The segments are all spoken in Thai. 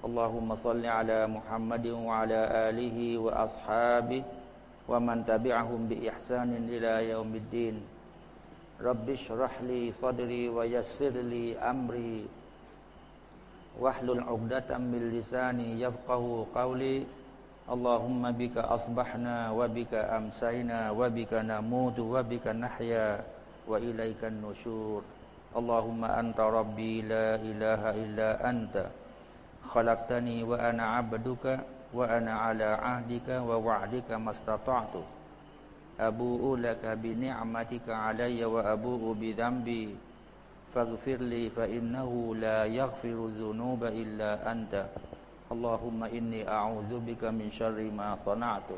اللهم صل على محمد وعلى آله وأصحابه ومن تبعهم بإحسان إلى يوم الدين. رب اشرح لي صدري ويسر لي أمري. واحلل عقدة من لساني يفقه قولي. اللهم بك أصبحنا وبك أمسينا وبك نموت وبك نحيا وإليك النشور. اللهم أنت ربي لا إله إلا أنت. خلقتني وأنا عبدك وأنا على عهدك ووعدك ما استطعت أبوء لك بنعمتك علي وأبوء بذنبي فاغفر لي فإنه لا يغفر الذنوب إلا أنت اللهم إني أعوذ بك من شر ما صنعت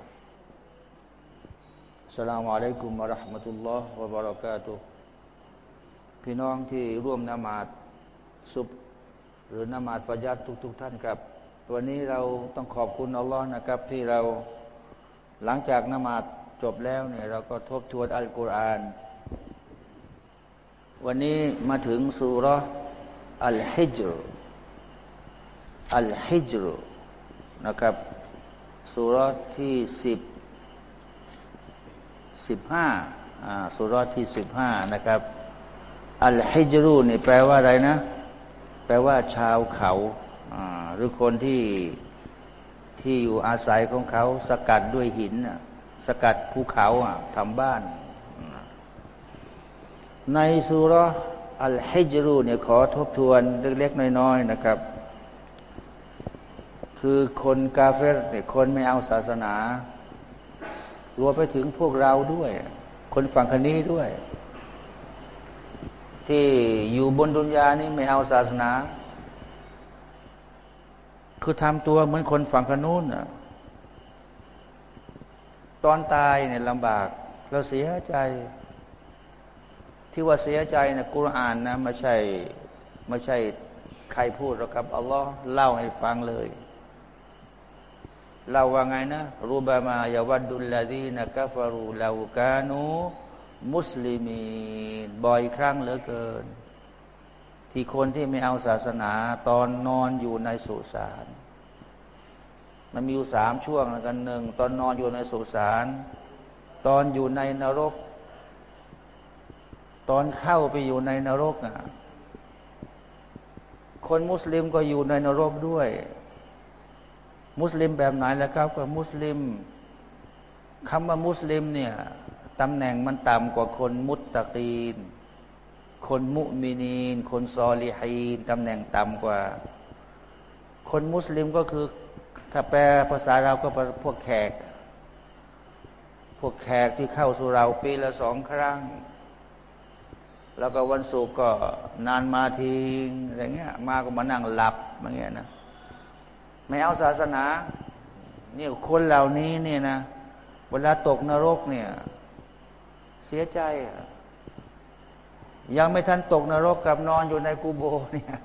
السلام عليكم ورحمة الله وبركاته พี่น้องที่ร่วมนมาดซุบ หรือนมาดฟายัดทุกๆทท่านครับ วันนี้เราต้องขอบคุณอัลลอฮ์นะครับ ที่เราหลังจากนมาดจบแล้วเนี่ยเราก็ทบทวนอัลกุรอาน วันนี้มาถึงสุรอัลฮิจรอัลฮิจรนะครับสุรที่สิบสิบห้าสุรที่สิบห้านะครับ อัลฮิจรูนี่แปลว่าอะไรนะ แปลว่าชาวเขาหรือคนที่ที่อยู่อาศัยของเขา สกัดด้วยหินสกัดภูเขาทำบ้าน ในสุรอัลฮิจรูเนี่ยขอทบทวนเล็กๆน้อยๆนะครับ คือคนกาเฟรเนี่ยคนไม่เอาศาสนารวมไปถึงพวกเราด้วย คนฝั่งคนี้ด้วย ที่อยู่บนดุนยานี่ไม่เอาศาสนา คือทำตัวเหมือนคนฝั่งขนู้นตอนตายเนี่ยลำบาก เราเสียใจ ที่ว่าเสียใจนะกุรอานนะไม่ใช่ไม่ใช่ใครพูดหรอกครับอัลลอฮ์เล่าให้ฟังเลยเล่าว่าไงนะรูบามายาวัดดุลลาดีนะกัฟรูลาวกานู มุสลิมีบ่อยครั้งเหลือเกิน ที่คนที่ไม่เอาศาสนาตอนนอนอยู่ในสุสานมันมีอยู่สามช่วงกันหนึ่งตอนนอนอยู่ในสุสานตอนอยู่ในนรก ตอนเข้าไปอยู่ในนรกอะคนมุสลิมก็อยู่ในนรกด้วย มุสลิมแบบไหนแล้วครับก็มุสลิมคำว่ามุสลิมเนี่ย ตำแหน่งมันต่ำกว่าคนมุตตะกีน คนมุมินีน คนซอลิฮีนตำแหน่งต่ำกว่า คนมุสลิมก็คือถ้าแปลภาษาเราก็พวกแขก พวกแขกที่เข้าสู่เราปีละสองครั้ง แล้วก็วันศุกร์ก็นานมาทีอะไรเงี้ย มาก็มานั่งหลับอย่างเงี้ยนะไม่เอาศาสนาเนี่ยคนเหล่านี้เนี่ยนะ เวลาตกนรกเนี่ย สียใจ ยังไม่ทันตกนรกกับนอนอยู่ในกูโบเนี่ย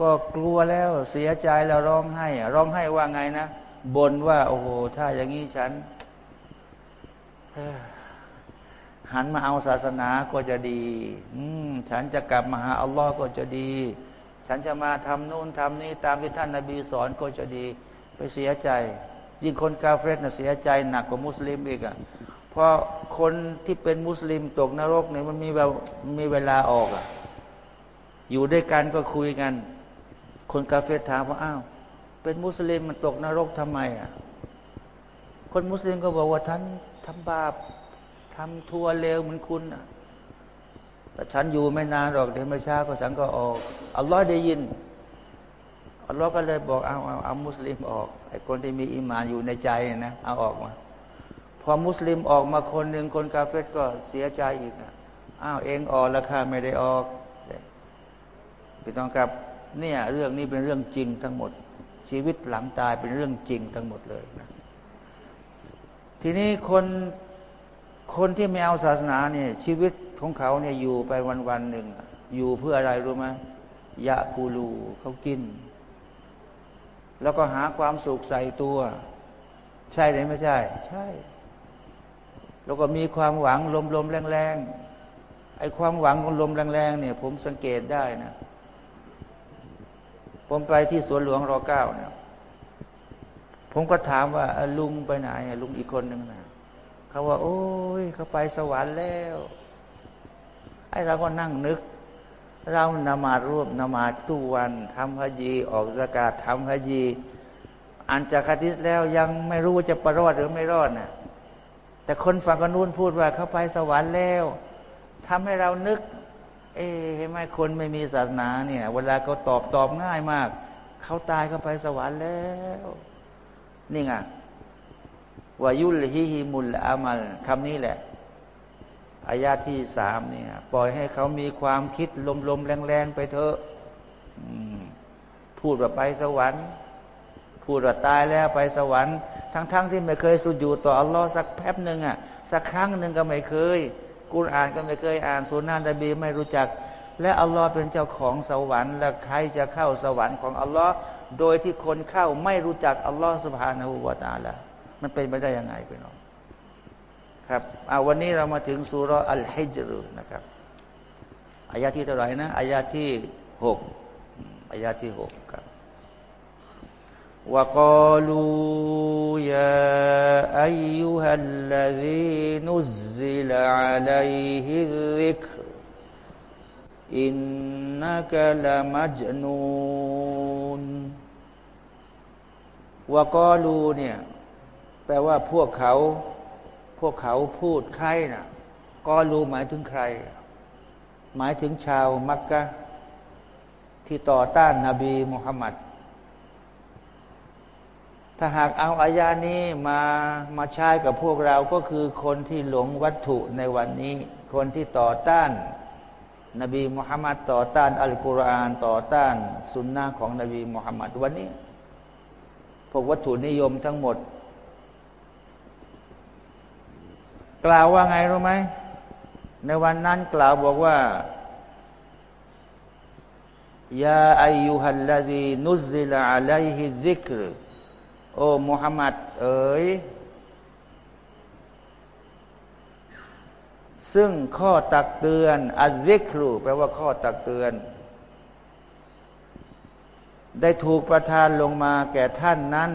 ก็กลัวแล้วเสียใจแล้วร้องไห้ ร้องไห้ว่าไงนะบนว่า โอ้โห ถ้าอย่างนี้ฉันหันมาเอาศาสนาก็จะดี อืมฉันจะกลับมาหาอัลลอฮ์ก็จะดี ฉันจะมาทำนู่นทำนี่ตามที่ท่านนาบีสอนก็จะดี ไปเสียใจ ยิ่งคนกาเฟรตนะเสียใจหนักกว่ามุสลิมอีกอะพ ราะคนที่เป็นมุสลิมตกนรกเนี่ยมันมีแบบมีเวลาออกอะ อยู่ด้วยกันก็คุยกัน คนกาเฟถามว่าอ้าวเป็นมุสลิมมันตกนรกทำไมอะ คนมุสลิมก็บอกว่าท่านทำบาปทำทัวเลวเหมือนคุณอะแต่ฉันอยู่ไม่นานหรอกเดี๋ยวไม่ช้าก็ฉันก็ออกอัลลอฮ์ได้ยินอัลลอฮ์ก็เลยบอกเอาเอาเอามุสลิมออกไอ้คนที่มีอิมานอยู่ในใจนะเอาออกมา อมุสลิมออกมาคนหนึ่งคนกาเฟตก็เสียใจอีกอ้าวเองออกราคาไม่ได้ออกพี่น้องครับเนี่ยเรื่องนี้เป็นเรื่องจริงทั้งหมด ชีวิตหลังตายเป็นเรื่องจริงทั้งหมดเลยนะทีนี้คนคนที่ไม่เอาศาสนาเนี่ย ชีวิตของเขาเนี่ยอยู่ไปวันวันหนึ่งอยู่เพื่ออะไรรู้ไหมยะกูลูเขากิน แล้วก็หาความสุขใส่ตัว ใช่หรือไม่ใช่ ใช่ แล้วก็มีความหวังลมๆแรงๆไอ้ความหวังของลมแรงๆเนี่ย ผมสังเกตได้นะ ผมไปที่สวนหลวงรอเก้าเนี่ยผมก็ถามว่าลุงไปไหนลุงอีกคนหนึ่งนะเขาว่า โอ้ยเขาไปสวรรค์แล้วไอ้เราก็นั่งนึก เรานมาดร่วมนมาดทุกวันทำฮัจีออกสกาศทำฮัจีอ่านจากคดิษแล้วยังไม่รู้ว่าจะประรอดหรือไม่รอดนะ่ะ แต่คนฝั่งกนู้นพูดว่าเขาไปสวรรค์แล้วทำให้เรานึก เอ๊ะไหมคนไม่มีศาสนาเนี่ย เวลาเขาตอบตอบง่ายมากเขาตายเขาไปสวรรค์แล้ว นี่ไงวายุลฮิฮิมุลอามัลคำนี้แหละอายาที่สามเนี่ย ปล่อยให้เขามีความคิดลมๆแรงๆไปเถอะพูดว่าไปสวรรค์ พูดว่าตายแล้วไปสวรรค์ ทั้งๆทที่ไม่เคยสุญูต่ออัลลอฮ์สักแป๊บหนึ่งอะสักครั้งหนึ่งก็ไม่เคยกุรอานก็ไม่เคยอ่านสุนานะบีไม่รู้จัก และอัลลอฮ์เป็นเจ้าของสวรรค์ และใครจะเข้าสวรรค์ของอัลลอฮ์โดยที่คนเข้าไม่รู้จักอัลลอฮ์สุบฮานาหูวาตาละมันเป็นไปได้ยังไงไปน้องครับเอาวันนี้เรามาถึงสุรอัลฮิจรุนะครับอายาที่เท่าไหร่นะอายาที่หกอายาที่หกครับ وقالوا يا أيها الذي نزل عليه الذكر إنك لمجنون วกอลูเนี่ยแปลว่าพวกเขา พวกเขาพูดใครนะ่ะกอรูหมายถึงใคร หมายถึงชาวมักกะที่ต่อต้านนบีมุฮัมมัด ถ้าหากเอาอายานี้มามาใช้กับพวกเราก็คือคนที่หลงวัตถุในวันนี้ คนที่ต่อต้าน นบีมุฮัมมัดต่อต้านอัลกุรอานต่อต้านสุนนะของนบีมุฮัมมัดวันนี้ พวกวัตถุนิยมทั้งหมด กล่าวว่าไงรู้ไหมในวันนั้นกล่าวบอกว่ายาอายุฮัลลาดีนุซิลอะลัยฮิซิกร โอ้มุฮัมมัดเอ๋ยซึ่งข้อตักเตือนอัลซิกรูแปลว่าข้อตักเตือน ได้ถูกประทานลงมาแก่ท่านนั้น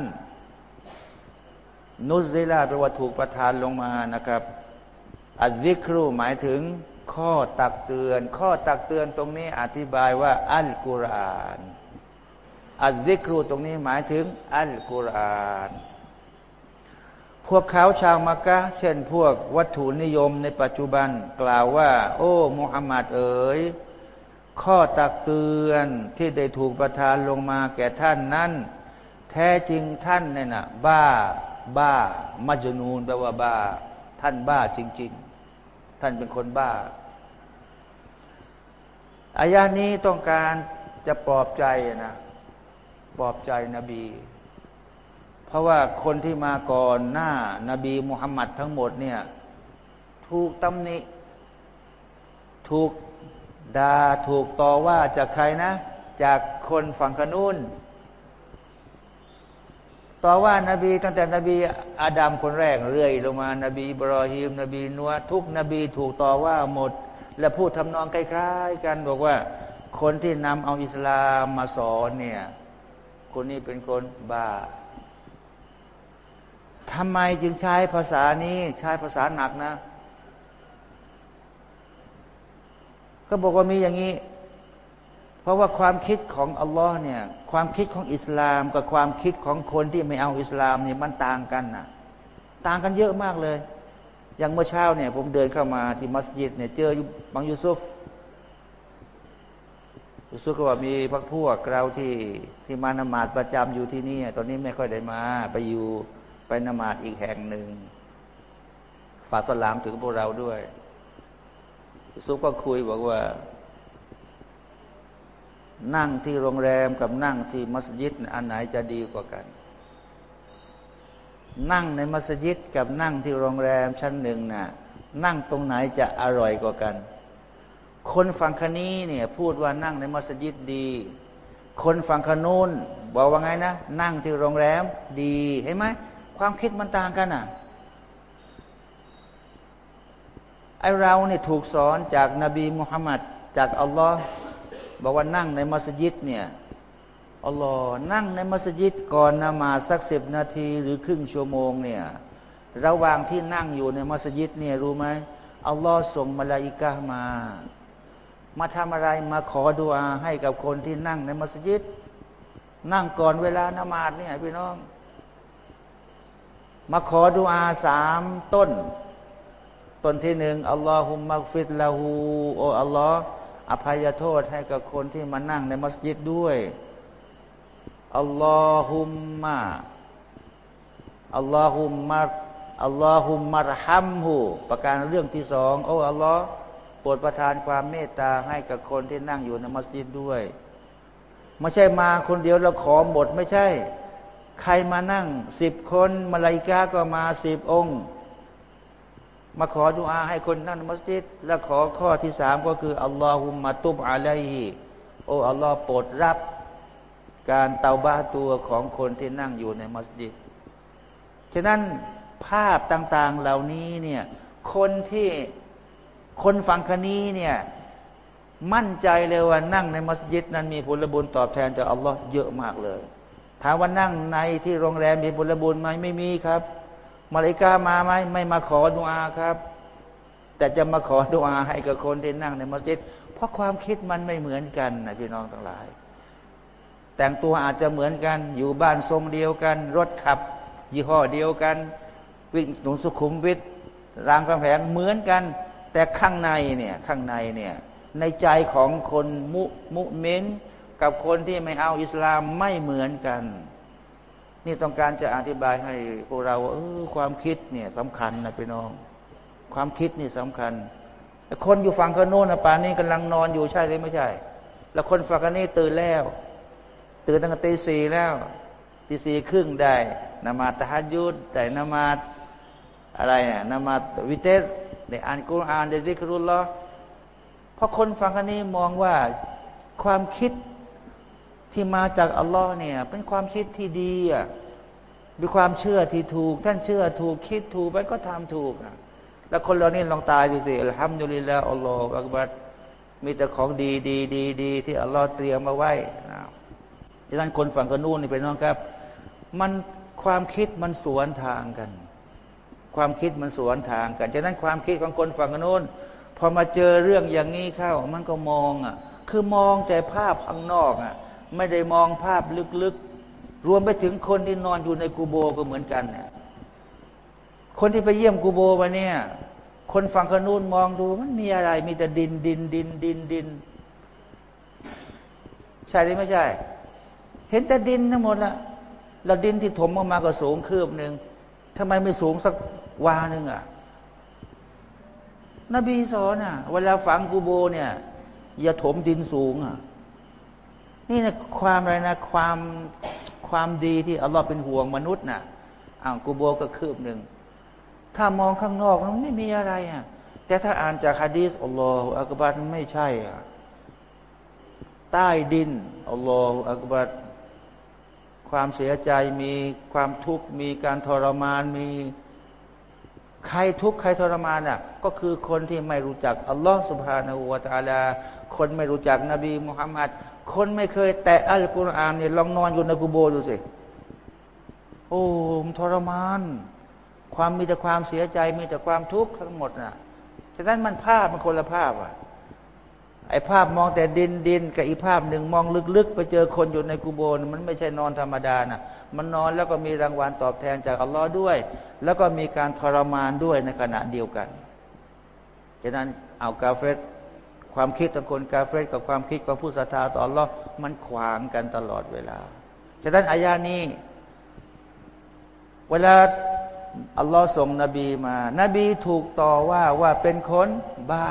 นุสซิลาแปลว่าถูกประทานลงมานะครับอัลซิกรูหมายถึงข้อตักเตือน ข้อตักเตือนตรงนี้อธิบายว่า อัลกุรอาน อัลซิกรูตรงนี้หมายถึง อัลกุรอานพวกเขาชาวมักกะเช่นพวกวัตถุนิยมในปัจจุบันกล่าวว่า โอ้มุฮัมมัดเอ๋ยข้อตักเตือนที่ได้ถูกประทานลงมาแก่ท่านนั้น แท้จริงท่านเนี่ยนะบ้า บ้า มัจญูนแปลว่าบ้า ท่านบ้าจริง ๆ ท่านเป็นคนบ้าอายานี้ต้องการจะปลอบใจนะ ปลอบใจนบี เพราะว่าคนที่มาก่อนหน้านาบีมุฮัมมัดทั้งหมดเนี่ย ถูกตำหนิ ถูกดา่าถูกต่อว่าจากใครนะ จากคนฝั่งขนุนต่อว่านาบีตั้งแต่นบีอาดัมคนแรกเรื่อยลงมานบีบรอฮิมนบีนัวทุกนบีถูกต่อว่าหมด และพูดทำนองคล้ายๆกันบอกว่า คนที่นำเอาอิสลามมาสอนเนี่ย คนนี้เป็นคนบ้าทำไมจึงใช้ภาษานี้ ใช้ภาษาหนักนะ ก็บอกว่ามีอย่างนี้ เพราะว่าความคิดของอัลลอฮ์เนี่ย ความคิดของอิสลามกับความคิดของคนที่ไม่เอาอิสลามเนี่ยมันต่างกันนะต่างกันเยอะมากเลย อย่างเมื่อเช้าเนี่ย ผมเดินเข้ามาที่มัสยิดเนี่ย เจอบางยูซุฟ สุก็ว่ามีพักพวกเราที่ที่มานมาดประจำอยู่ที่นี่ตอนนี้ไม่ค่อยได้มา ไปอยู่ไปนมาดอีกแห่งหนึ่งฝากสลามถึงพวกเราด้วยสุก็คุยบอกว่า นั่งที่โรงแรมกับนั่งที่มัสยิดอันไหนจะดีกว่ากัน นั่งในมัสยิดกับนั่งที่โรงแรมชั้นหนึ่งนะ่ะ นั่งตรงไหนจะอร่อยกว่ากัน คนฝั่งคนี้เนี่ยพูดว่านั่งในมัสยิดดี คนฝั่งคนูนบอกว่าไงนะ นั่งที่โรงแรมดีเห็นไหมความคิดมันต่างกันอะไอเราเนี่ยถูกสอนจากนบีมุฮัมมัดจากอัลลอฮ์บอกว่านั่งในมัสยิดเนี่ยอัลลอฮ์นั่งในมัสยิดก่อนนมาสักสิบนาทีหรือครึ่งชั่วโมงเนี่ยระหว่างที่นั่งอยู่ในมัสยิดเนี่ยรู้ไหมอัลลอฮ์ส่งมาลาอิกะมา มาทำอะไรมาขอดุอาให้กับคนที่นั่งในมัสยิด นั่งก่อนเวลานมาดเนี่ยพี่น้อง มาขอดุอาสามต้น ต้นที่หนึ่งอัลลอฮุมักฟิดลาหูโออัลลอฮ์อภัยโทษให้กับคนที่มานั่งในมัสยิดด้วยอัลลอฮุมมาอัลลอฮุมมาอัลลอฮุมมารฮัมหูประการเรื่องที่สองโอ้อัลลอฮ์ โปรดประทานความเมตตาให้กับคนที่นั่งอยู่ในมัสยิดด้วย ไม่ใช่มาคนเดียวแล้วขอหมดไม่ใช่ ใครมานั่งสิบคนมาลายกาก็มาสิบองค์ มาขอดุอาให้คนนั่งมัสยิด และขอข้อที่สามก็คืออัลลอฮุมมาตุบอะลัยฮิโอ้อัลลอฮ์โปรดรับ การเตาบ้าตัวของคนที่นั่งอยู่ในมัสยิดฉะนั้นภาพต่าง ๆเหล่านี้เนี่ยคนที่ คนฟังคนี้เนี่ยมั่นใจเลยว่านั่งในมัสยิดนั้นมีผลบุญตอบแทนจากอัลลอฮ์เยอะมากเลยถามว่านั่งในที่โรงแรมมีผลบุญไหมไม่มีครับ มาลิกามาไหมไม่มาขอดุอาครับ แต่จะมาขอดุอาให้กับคนที่นั่งในมัสยิด เพราะความคิดมันไม่เหมือนกันนะพี่น้องทั้งหลาย แต่งตัวอาจจะเหมือนกัน อยู่บ้านทรงเดียวกัน รถขับ ยี่ห้อเดียวกัน วิ่งหนุนสุขุมวิทรางกำแพงเหมือนกัน แต่ข้างในเนี่ยข้างในเนี่ยในใจของคนมุมุเมนกับคนที่ไม่เอาอิสลามไม่เหมือนกัน นี่ต้องการจะอธิบายให้พวกเราเออความคิดเนี่ยสำคัญนะพี่น้อง ความคิดนี่สำคัญคนอยู่ฝั่งกันโน้นนะป่านนี้กำลังนอนอยู่ใช่หรือไม่ใช่ แล้วคนฝั่งกันนี้ตื่นแล้ว ตื่นตั้งแต่ตีสี่แล้วตีสี่ครึ่งได้นมาตะฮัดยุดได้นมาอะไรเนี่ยนมาวิเทศ ได้อ่านกุรอานได้ดิกรุลลอเพราะคนฝั่งกันนี้มองว่าความคิดที่มาจากอัลลอฮ์เนี่ย เป็นความคิดที่ดีอะมีความเชื่อที่ถูก ท่านเชื่อถูกคิดถูกไปก็ทำถูกอะแล้วคนเรานี่ลองตายดูสิอัลฮัมดุลิลลาอัลลอฮฺอักบัดมีแต่ของดีดีดีดีที่อัลลอฮ์เตรียมมาไว้นะดังนั้นคนฝั่งกนู่นนี่เป็นน้องครับ มันความคิดมันสวนทางกัน ความคิดมันสวนทางกันดังนั้นความคิดของคนฝั่งนู่นพอมาเจอเรื่องอย่างนี้เข้า มันก็มองอะ คือมองแต่ภาพข้างนอกอะ ไม่ได้มองภาพลึกๆ รวมไปถึงคนที่นอนอยู่ในกูโบก็เหมือนกันเนี่ยคนที่ไปเยี่ยมกูโบมาเนี่ย คนฝั่งขนูนมองดูมันมีอะไร มีแต่ดินดินดินดินดิน ใช่หรือไม่ใช่ เห็นแต่ดินทั้งหมดละแล้วดินที่ถมออกมาก็สูงคืบหนึ่งทำไมไม่สูงสัก วาหนึ่งอะนบีสอนอะเวลาฝังกูโบเนี่ย อย่าถมดินสูงอะนี่นะความอะไรนะ ความความดีที่อัลลอฮ์เป็นห่วงมนุษย์นะ่ะอ่างกูโบก็คืบหนึ่งถ้ามองข้างนอกมันไม่มีอะไรอะ แต่ถ้าอ่านจากฮะดีษอัลลอฮฺอักบัรไม่ใช่อะใต้ดินอัลลอฮฺอักบัรความเสียใจมีความทุกข์มีการทรมานมี ใครทุกข์ใครทรมานอะก็คือคนที่ไม่รู้จักอัลลอฮฺสุบฮานาอูวาตาลา คนไม่รู้จักนบีมุฮัมมัดคนไม่เคย แตะอัลกุรอานเนี่ยลองนอนอยู่ในกุโบดูสิโอ้มทรมาน ความมีแต่ความเสียใจมีแต่ความทุกข์ทั้งหมดน่ะฉะนั้นมันภาพมันคนละภาพอะ ไอ้ภาพมองแต่ดินดินกับอีภาพหนึ่งมองลึกๆ ไปเจอคนอยู่ในกุโบนมันไม่ใช่นอนธรรมดานะมันนอนแล้วก็มีรางวัลตอบแทนจากอัลลอฮ์ด้วย แล้วก็มีการทรมานด้วยในขณะเดียวกันฉะนั้นเอากาเฟตความคิดของคนกาเฟรกับความคิดของผู้ศรัทธาต่อ Allah มันขวางกันตลอดเวลาฉะนั้นอายานี้ เวลาอัลลอฮ์ส่งนบีมา นบีถูกต่อว่าว่าเป็นคนบ้า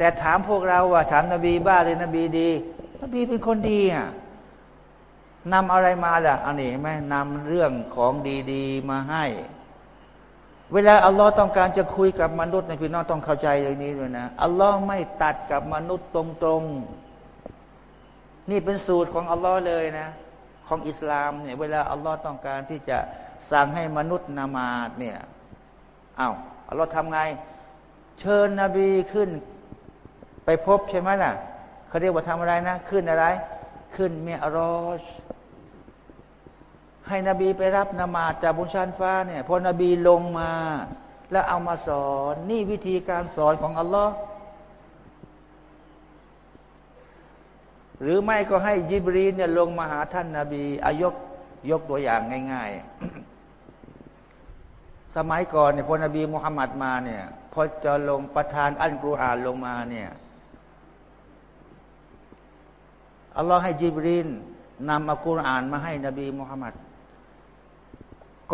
แต่ถามพวกเราว่า ถามนบีบ้าหรือนบีดี นบีเป็นคนดีอะนำอะไรมาล่ะอันนี้ไหมนำเรื่องของดีๆมาให้ เวลาอัลลอฮ์ต้องการจะคุยกับมนุษย์ในพี่น้องต้องเข้าใจอย่างนี้ด้วยนะอัลลอฮ์ไม่ตัดกับมนุษย์ตรงๆ นี่เป็นสูตรของอัลลอฮ์เลยนะ ของอิสลามเนี่ย เวลาอัลลอฮ์ต้องการที่จะสั่งให้มนุษย์นามาดเนี่ยอา้าวอัลลอฮ์ทำไง เชิญนบีขึ้น ไปพบใช่ไหมล่ะเขาเรียกว่าทำอะไรนะ ขึ้นอะไร ขึ้นเมียรอชให้นบีไปรับนมาจากบนชั้นฟ้าเนี่ยพอนบีลงมา แล้วเอามาสอน นี่วิธีการสอนของอัลลอฮ์หรือไม่ก็ให้ยิบรีนเนี่ยลงมาหาท่านนาบีอายกยกตัวอย่างง่าย ๆ สมัยก่อนเนี่ยพอนบีมุฮัมมัดมาเนี่ยพอจะลงประทานอัลกุรอานลงมาเนี่ย อัลลอฮ์ให้จิบรีนนำอัลกุรอานมาให้นบีมุฮัมมัด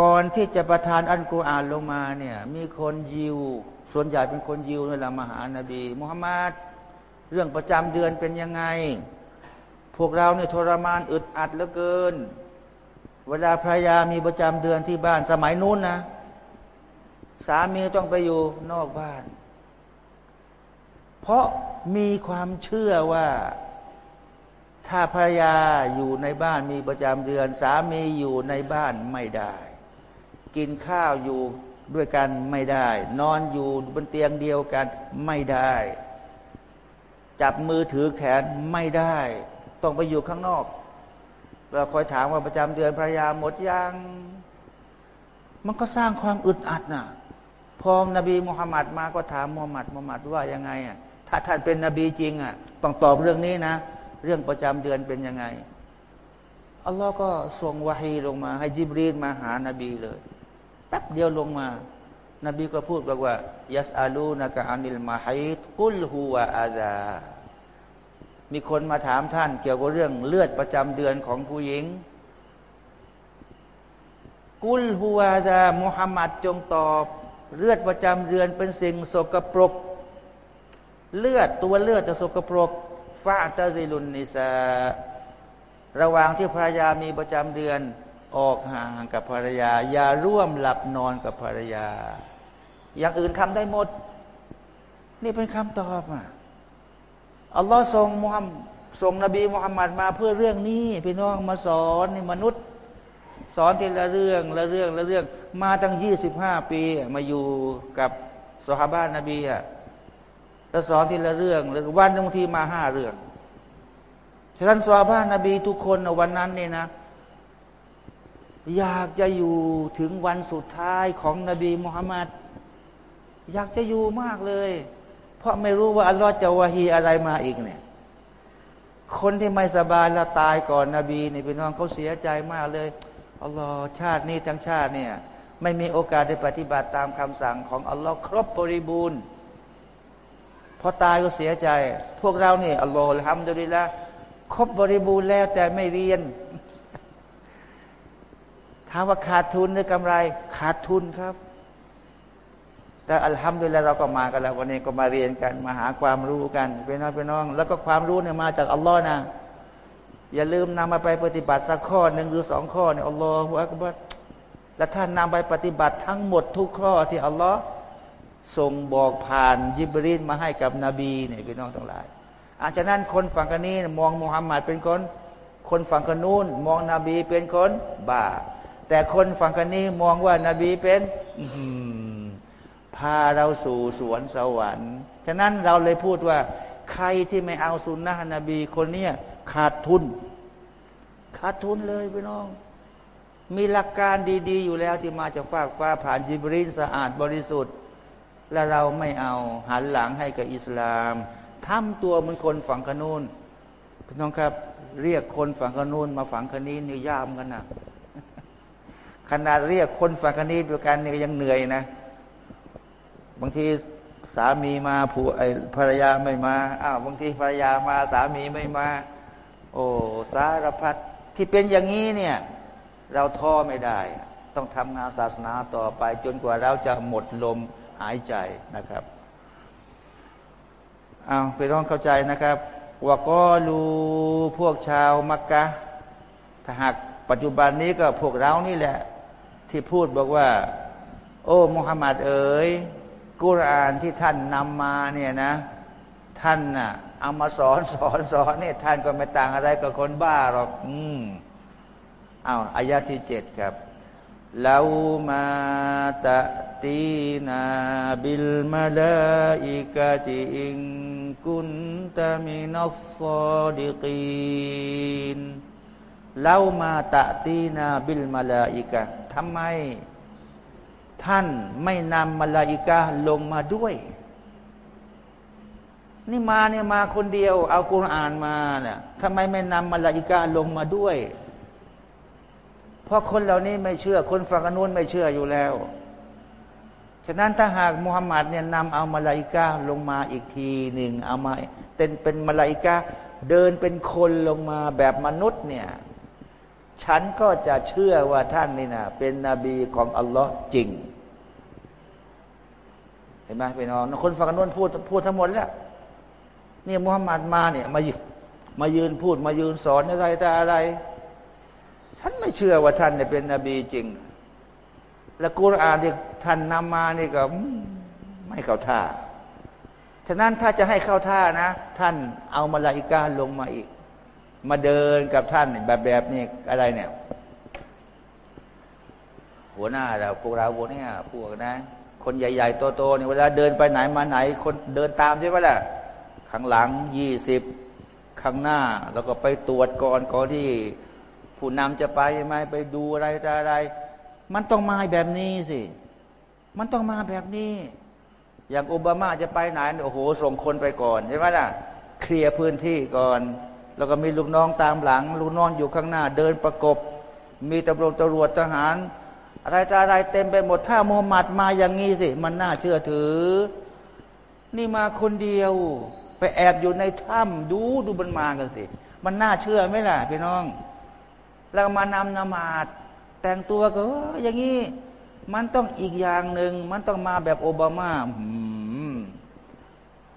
ก่อนที่จะประทานอัลกุรอานลงมาเนี่ยมีคนยิว ส่วนใหญ่เป็นคนยิวนี่แหละมาหานาบีมุฮัมมัดเรื่องประจำเดือนเป็นยังไง พวกเราเนี่ยทรมานอึดอัดเหลือเกิน เวลาภรรยามีประจำเดือนที่บ้านสมัยนู้นนะสามีต้องไปอยู่นอกบ้าน เพราะมีความเชื่อว่า ถ้าภรรยาอยู่ในบ้านมีประจำเดือน สามีอยู่ในบ้านไม่ได้ กินข้าวอยู่ด้วยกันไม่ได้ นอนอยู่บนเตียงเดียวกันไม่ได้ จับมือถือแขนไม่ได้ ต้องไปอยู่ข้างนอก เราคอยถามว่าประจำเดือนภรรยาหมดยังมันก็สร้างความอึดอัดน่ะพอนบีมุฮัมมัดมาก็ถามมุฮัมมัดมุฮัมมัดว่ายังไงอะถ้าท่านเป็นนบีจริงอะต้องตอบเรื่องนี้นะ เรื่องประจำเดือนเป็นยังไงอัลลอฮ์ก็ส่งวาฮีลงมา ให้จิบรีนมาหานาบีเลยแป๊บเดียวลงมา นบีก็พูดบอกว่ายัสอาลูนักอานิลมาฮิตกุลฮูวาอาดามีคนมาถามท่าน เกี่ยวกับเรื่องเลือดประจำเดือนของผู้หญิง กุลฮูวาดามุฮัมมัดจงตอบ เลือดประจำเดือนเป็นสิ่งสกปรก เลือดตัวเลือดจะสกปรก ฟาตาซิลุนนิซาระหว่างที่ภรรยามีประจำเดือน ออกห่างกับภรรยา อย่าร่วมหลับนอนกับภรรยา อย่างอื่นทำได้หมด นี่เป็นคำตอบอะอัลลอฮ์ทรงมุฮัมส่งนบีมุฮัมมัดมาเพื่อเรื่องนี้ พี่น้องมาสอนนี่มนุษย์ สอนทีละเรื่องละเรื่องละเรื่อง มาตั้งยี่สิบห้าปี มาอยู่กับสหบ้านนบีอะ จะสอนทีละเรื่องหรือวันบางทีมาห้าเรื่องฉะนั้นสวาบ้านนบีทุกคนวันนั้นเนี่ยนะ อยากจะอยู่ถึงวันสุดท้ายของนบีมุฮัมมัดอยากจะอยู่มากเลย เพราะไม่รู้ว่าอัลลอฮ์จะวาฮีอะไรมาอีกเนี่ย คนที่ไม่สบายแล้วตายก่อนนบีนี่เป็นน้องเขาเสียใจมากเลยอัลลอฮ์ชาตินี้ทั้งชาติเนี่ย ไม่มีโอกาสได้ปฏิบัติตามคำสั่งของอัลลอฮ์ครบบริบูรณ์ อตายก็เสียใจ พวกเราเนี่ยอัลลอฮฺทำดีแล้วครบบริบูรณ์แล้วแต่ไม่เรียนถามว่าขาดทุนหรือกำไร ขาดทุนครับ แต่อัลฮัมดุลิลละเราก็มากันแล้ว วันนี้ก็มาเรียนกัน มาหาความรู้กันเป็นน้องเป็นน้อง แล้วก็ความรู้เนี่ยมาจากอัลลอฮ์นะอย่าลืมนำมาไปปฏิบัติสักข้อหนึ่งหรือสองข้อเนี่ยอัลลอฮฺอักบัรและท่านนำไปปฏิบัติทั้งหมดทุกข้อที่อัลลอฮ์ ทรงบอกผ่านยิบรีนมาให้กับนบีเนี่ยพี่น้องทั้งหลาย อาจารนั้นคนฝั่งกันนี้มองมุฮัมมัดเป็นคน คนฝั่งกันนู้นมองนบีเป็นคนบาปแต่คนฝั่งกันนี้มองว่านาบีเป็นพาเราสู่สวนสวรรค์ฉะนั้นเราเลยพูดว่า ใครที่ไม่เอาสุนนะนบีคนเนี้ยขาดทุน ขาดทุนเลยพี่น้อง มีหลักการดี ๆ อยู่แล้วที่มาจากฟากฟ้าผ่านจิบรีนสะอาดบริสุทธิ์ และเราไม่เอาหันหลังให้กับอิสลามทำตัวเหมือนคนฝั่งขนูนพี่น้องครับ เรียกคนฝั่งขนูนมาฝั่งคนี้นี่ยามกันนะขนาดเรียกคนฝั่งคนี้ด้วยกันนี่ยังเหนื่อยนะ บางทีสามีมาผัวไอ้ภรรยาไม่มาอ้าวบางทีภรรยามาสามีไม่มา โอ้สารพัดที่เป็นอย่างนี้เนี่ย เราท้อไม่ได้ ต้องทำงานศาสนาต่อไป จนกว่าเราจะหมดลม หายใจนะครับเอาไปต้องเข้าใจนะครับวก็รูพวกชาวมักกะถ้าหากปัจจุบันนี้ก็พวกเรานี่แหละ ที่พูดบอกว่า โอ้มุฮัมมัดเอ๋ยกุรอานที่ท่านนำมาเนี่ยนะ ท่านน่ะเอามาสอนสอนสอนเนี่ยท่านก็ไม่ต่างอะไรกับคนบ้าหรอก อืมอ้าวอายะที่เจ็ดครับ ลามาตะตีนาบิลมาลาอิกะติอิงกุนตามินัสซอดิกีนลามาตะตีนาบิลมาลาอิกะทำไม ท่านไม่นำมาลาอิกะลงมาด้วย นี่มาเนี่ยมาคนเดียว เอากุรอานมาเนี่ยทำไมไม่นำมาลาอิกะลงมาด้วย เพราะคนเหล่านี้ไม่เชื่อ คนฝั่งนู้นไม่เชื่ออยู่แล้ว ฉะนั้นถ้าหากมุฮัมมัดเนี่ยนำเอามาลาอิกาลงมาอีกทีหนึ่งเอามาเป็นเป็นมาลาอิกาเดินเป็นคนลงมาแบบมนุษย์เนี่ย ฉันก็จะเชื่อว่าท่านนี่นะเป็นนบีของอัลลอฮ์จริง เห็นไหมพี่น้องคนฝั่งนู้นพูดพูดทั้งหมดแล้วเนี่ยมุฮัมมัดมาเนี่ยมามายืนพูดมายืนสอนอะไรแต่อะไร ฉันไม่เชื่อว่าท่านเนี่ยเป็นนบีจริง และกุรอานที่ท่านนำมานี่ก็ไม่เข้าท่า ฉะนั้นถ้าจะให้เข้าท่านะ ท่านเอามาลาอิกาลงมาอีก มาเดินกับท่านแบบแบบนี้อะไรเนี่ย หัวหน้าเราพวกเราพวกนี้พวกนะคนใหญ่ ๆ โตๆเนี่ยเวลาเดินไปไหนมาไหน คนเดินตามใช่ไหมล่ะ ข้างหลังยี่สิบข้างหน้า แล้วก็ไปตรวจก่อนก่อนที่ ผู้นำจะไปไหมไปดูอะไรแต่อะไร มันต้องมาแบบนี้สิ มันต้องมาแบบนี้ อย่างโอบามาจะไปไหนโอ้โห ส่งคนไปก่อนใช่ไหมล่ะ เคลียร์พื้นที่ก่อน แล้วก็มีลูกน้องตามหลัง ลูกน้องอยู่ข้างหน้า เดินประกบ มีตำรวจตำรวจทหาร อะไรแต่อะไรเต็มไปหมดถ้ามูฮัมหมัดมาอย่างนี้สิ มันน่าเชื่อถือ นี่มาคนเดียว ไปแอบอยู่ในถ้ำดูดูบันมากันสิ มันน่าเชื่อไหมล่ะพี่น้อง แล้วมานำนมาดแต่งตัวก็อย่างนี้มันต้องอีกอย่างหนึ่งมันต้องมาแบบโอบามา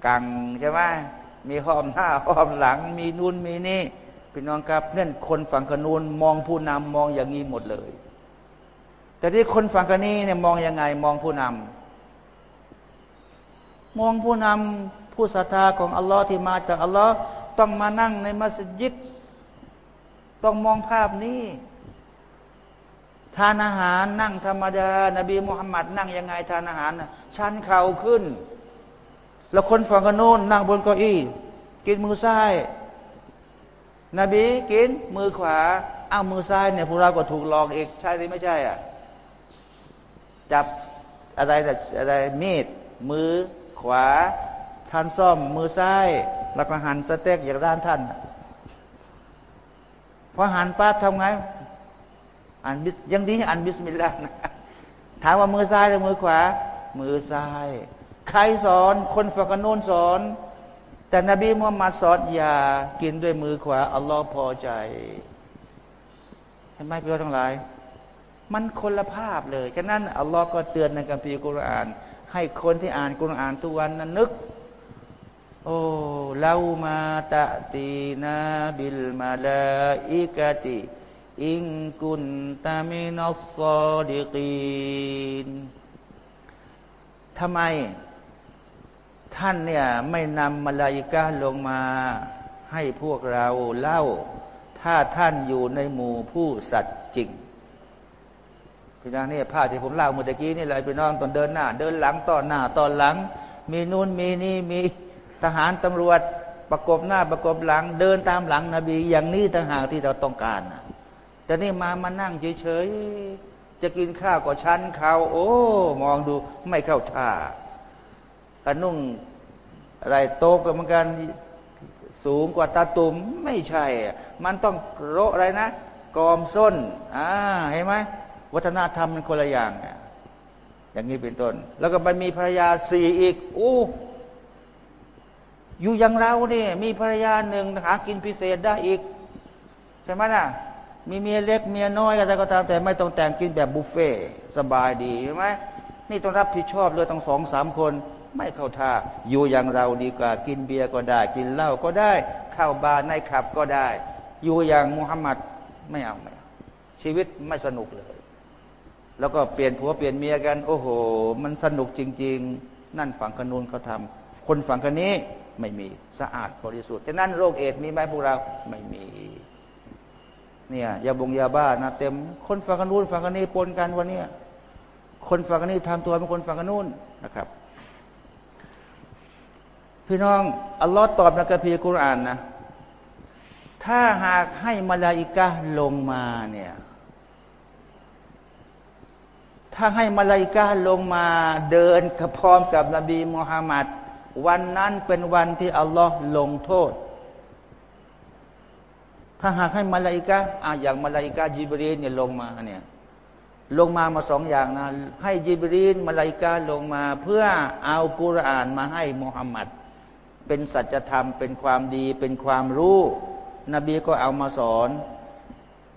กังใช่ไหมมีห้อมหน้าห้อมหลัง มีนู่นมีนี่พี่น้องครับเนื่นคนฝั่งขนูนมองผู้นำมองอย่างนี้หมดเลย แต่ที่คนฝั่งกนนี้เนี่ยมองยังไง มองผู้นำมองผู้นำผู้ศรัทธาของอัลลอฮ์ที่มาจากอัลลอฮ์ต้องมานั่งในมัสยิด ต้องมองภาพนี้ทานอาหารนั่งธรรมดา นบีมุฮัมมัดนั่งยังไงทานอาหารชันเข่าขึ้น แล้วคนฝั่งกันโน้นนั่งบนเก้าอี้ กินมือซ้าย นบีกินมือขวาอ้าวมือซ้ายเนี่ยพวกเราก็ถูกลองอีกใช่หรือไม่ใช่อะจับอะไรอะไรมีดมือขวาช้อนส้อมมือซ้าย แล้วก็หั่นสเต๊กอย่างด้านท่าน พอหั่นปั๊บทำไงอ่านยังดีอ่านบิสมิลลาห์นะถามว่ามือซ้ายหรือมือขวา มือซ้าย ใครสอน คนฝั่งโน้นสอน แต่นบีมุฮัมมัดสอนอย่ากินด้วยมือขวา อัลลอฮ์พอใจเห็นไหมพี่น้องทั้งหลาย มันคนละภาพเลย ฉะนั้นอัลลอฮ์ก็เตือนในกัมภีร์กุรอาน ให้คนที่อ่านกุรอานทุกวันนั้นนึก โอ้เลามาตะตีนาบิลมาลาอิกติอิงกุนตามินัสซอดิกีนทำไม ท่านเนี่ย ไม่นำมาลาอิกาลงมา ให้พวกเราเล่า ถ้าท่านอยู่ในหมู่ผู้สัตว์จริงพี่น้องนี่ภาพที่ผมเล่าเมื่อกี้นี่เลยพี่น้องตอนเดินหน้า เดินหลังตอนหน้าตอนหลัง มีนู่นมีนี่มี ทหารตำรวจประกบหน้าประกบหลัง เดินตามหลังนบี อย่างนี้ต่างหากที่เราต้องการแต่นี่มามานั่งเฉยๆจะกินข้าวก็ชั้นเขาโอ้ มองดูไม่เข้าท่ากรนุ่งอะไรโต๊ะกับมันกันสูงกว่าตาตุ่มไม่ใช่ มันต้องโรอะไรนะกอมส้นอ่าเห็นไหมวัฒนธรรมมันคนละอย่าง อย่างนี้เป็นต้น แล้วก็ไปมีภรรยาสี่อีก อู้ อยู่อย่างเราเนี่ยมีภรรยาหนึ่งหากินพิเศษได้อีกใช่ไหมล่ะ มีเมียเล็กเมียน้อยอะไรก็ตามแต่ไม่ต้องแต่งกินแบบบุฟเฟ่สบายดีใช่ไหมนี่ต้องรับผิดชอบเลยต้องสองสามคน ไม่เข้าท่าอยู่อย่างเราดีกว่า กินเบียร์ก็ได้ กินเหล้าก็ได้ เข้าบาร์ในขับก็ได้ อยู่อย่างมุฮัมมัดไม่เอาไม่เอาชีวิตไม่สนุกเลย แล้วก็เปลี่ยนผัวเปลี่ยนเมียกัน โอ้โห มันสนุกจริง ๆ นั่นฝั่งกนูนเขาทำคนฝั่งกันนี้ ไม่มีสะอาดบริสุทธิ์แต่นั่นโรคเอดมีไหมพวกเราไม่มี เนี่ยยาบงยาบ้านะเต็มคนฝั่งกันนู้นฝั่งกันนี้ปนกันวันนี้คนฝั่งกันนี้ทำตัวเป็นคนฝั่งกันนู้นนะครับ พี่น้องอัลลอฮ์ตอบในกัมภีร์กุรอานนะถ้าหากให้มาลาอิกะลงมาเนี่ยถ้าให้มาลาอิกะลงมาเดินกับพร้อมกับนบีมุฮัมมัด วันนั้นเป็นวันที่อัลลอฮ์ลงโทษ ถ้าหากให้มาลาอิกะอะอย่างมาลาอิกะจิบรีนเนี่ยลงมาเนี่ยลงมามาสองอย่างนะให้จิบรีนมาลาอิกะลงมา เพื่อเอากุรานมาให้มุฮัมมัดเป็นสัจธรรมเป็นความดีเป็นความรู้ นบีก็เอามาสอน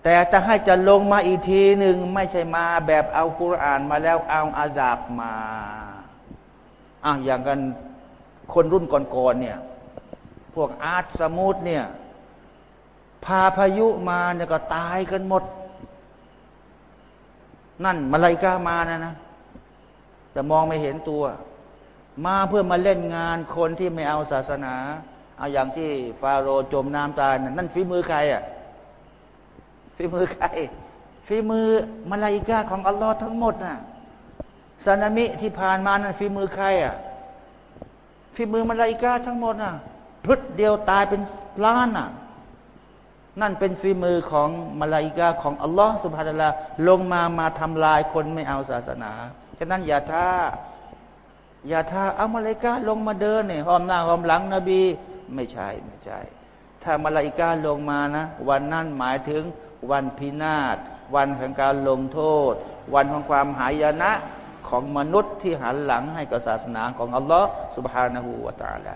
แต่ถ้าให้จะลงมาอีกทีหนึ่งไม่ใช่มาแบบเอากุรานมาแล้วเอาอาซาบมาอะอย่างกัน คนรุ่นก่อนๆเนี่ย พวกอ๊าดษะมูดเนี่ย พาพายุมาเนี่ยก็ตายกันหมด นั่นมลาอิกะฮ์มานะนะ แต่มองไม่เห็นตัว มาเพื่อมาเล่นงานคนที่ไม่เอาศาสนา เอาอย่างที่ฟาโรห์จมน้ำตายนั่นฝีมือใครอะฝีมือใครฝีมือมลาอิกะฮ์ของอัลลอฮ์ทั้งหมดน่ะซานามิที่ผ่านมานั่นฝีมือใครอะ ฝีมือมาลาอิกาทั้งหมดน่ะพุดเดียวตายเป็นล้านน่ะ นั่นเป็นฝีมือของมาลาอิกาของอัลลอฮ์สุบฮานาลาลงมามาทำลายคนไม่เอาศาสนาฉะนั้นอย่าท่าอย่าท่าเอามาลาอิกาลงมาเดินเนี่ยหอมหน้าหอมหลังนบี ไม่ใช่ไม่ใช่ ถ้ามาลาอิกาลงมานะ วันนั้นหมายถึงวันพินาศวันแห่งการลงโทษ วันของความหายนะ ของมนุษย์ที่หันหลังให้กับศาสนาของอัลลอฮ์ سبحانه และ تعالى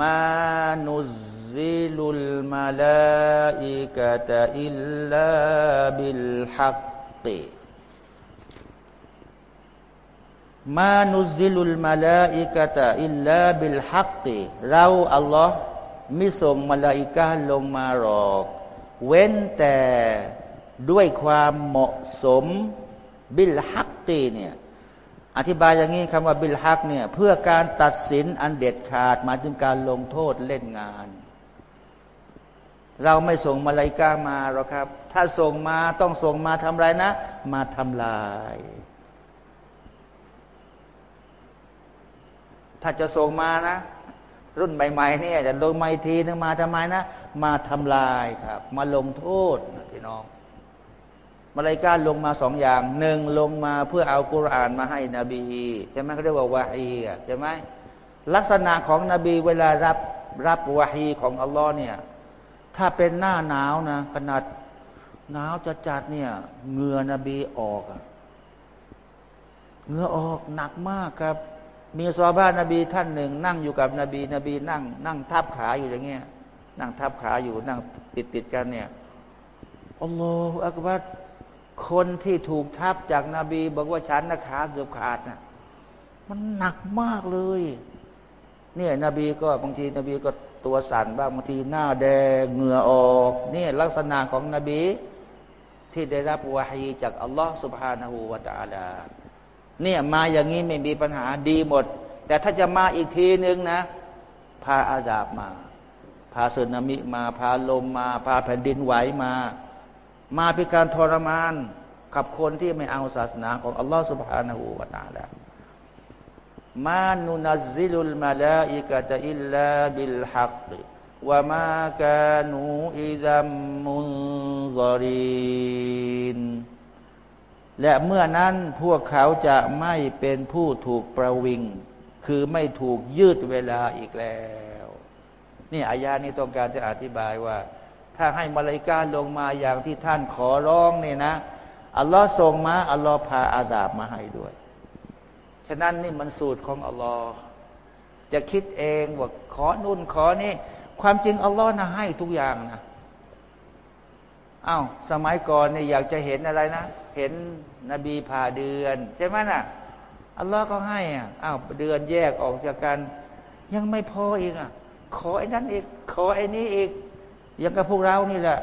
มานุซิลุลมาลาอิกะตะอิลลาบิลฮักติมานุซิลุลมาลาอิกะตะอิลลาบิลฮักติเราอัลลอฮ์มิส่งมาลาอิกาลงมาหรอก เว้นแต่ ด้วยความเหมาะสมบิลฮักตีเนี่ยอธิบายอย่างนี้คำว่าบิลฮักเนี่ยเพื่อการตัดสินอันเด็ดขาดมาถึงการลงโทษเล่นงาน เราไม่ส่งมาลายกามาหรอกครับ ถ้าส่งมาต้องส่งมาทำไรนะ มาทำลาย ถ้าจะส่งมานะ รุ่นใหม่ๆเนี่ยจะลงมาทีนึงมาทำไมนะ มาทำลายครับ มาลงโทษพี่น้อง มาลายกาลงมาสองอย่างหนึ่งลงมาเพื่อเอากุรอานมาให้นบีใช่ไหมเขาเรียกว่าวาฮีใช่ไหมลักษณะของนบีเวลารับรับวาฮีของอัลลอฮ์เนี่ย ถ้าเป็นหน้าหนาวนะขนาดหนาวจะจัดเนี่ยเหงื่อนบีออกเหงื่อออกหนักมากครับ มีซอบ้านนบีท่านหนึ่ง นั่งอยู่กับนบี นบีนั่ง นั่งทับขาอยู่อย่างเงี้ยนั่งทับขาอยู่นั่งติดติดกันเนี่ยอัลลอฮฺอักบัร คนที่ถูกทับจากนาบี บอกว่าฉันนะขาเกือบขาดนะมันหนักมากเลย เนี่ยนบีก็บางทีนบีก็ตัวสั่นบ้างบางทีหน้าแดงเหงื่อออกนี่ลักษณะของนบี ที่ได้รับวาฮีจากอัลลอฮ์สุบฮานาหูวาตาลาเนี่ยมาอย่างนี้ไม่มีปัญหาดีหมด แต่ถ้าจะมาอีกทีนึงนะ พาอาดาบมา พาสึนามิมา พาลมมา พาแผ่นดินไหวมา มาเป็นการทรมานกับคนที่ไม่เอาศาสนาของอัลลอฮฺสุบฮานาหูวาตาละมานุนัซิลุลมาลาอิกะตอิลลาบิลฮักวะมากานูอิซัมมุนซอรินและเมื่อนั้นพวกเขาจะไม่เป็นผู้ถูกประวิง คือไม่ถูกยืดเวลาอีกแล้ว นี่อายานี้ต้องการจะอธิบายว่า ถ้าให้มาลายกาลงมาอย่างที่ท่านขอร้องเนี่ยนะอัลลอฮ์ส่งมาอัลลอฮ์พาอาดาบมาให้ด้วย ฉะนั้นนี่มันสูตรของอัลลอฮ์จะคิดเองว่าขอนุ่นขอนี่ ความจริงอัลลอฮ์นะให้ทุกอย่างนะอา้าวสมัยก่อนเนี่ยอยากจะเห็นอะไรนะ เห็นนบีผ่าเดือน ใช่ไหมนะ่ะอัลลอฮ์ก็ให้อะอ้าวเดือนแยกออกจากกัน ยังไม่พออีกอะ ขอไอ้นั้นอีก ขอไอ้นี้อีก ยังกับพวกเรานี่แหละ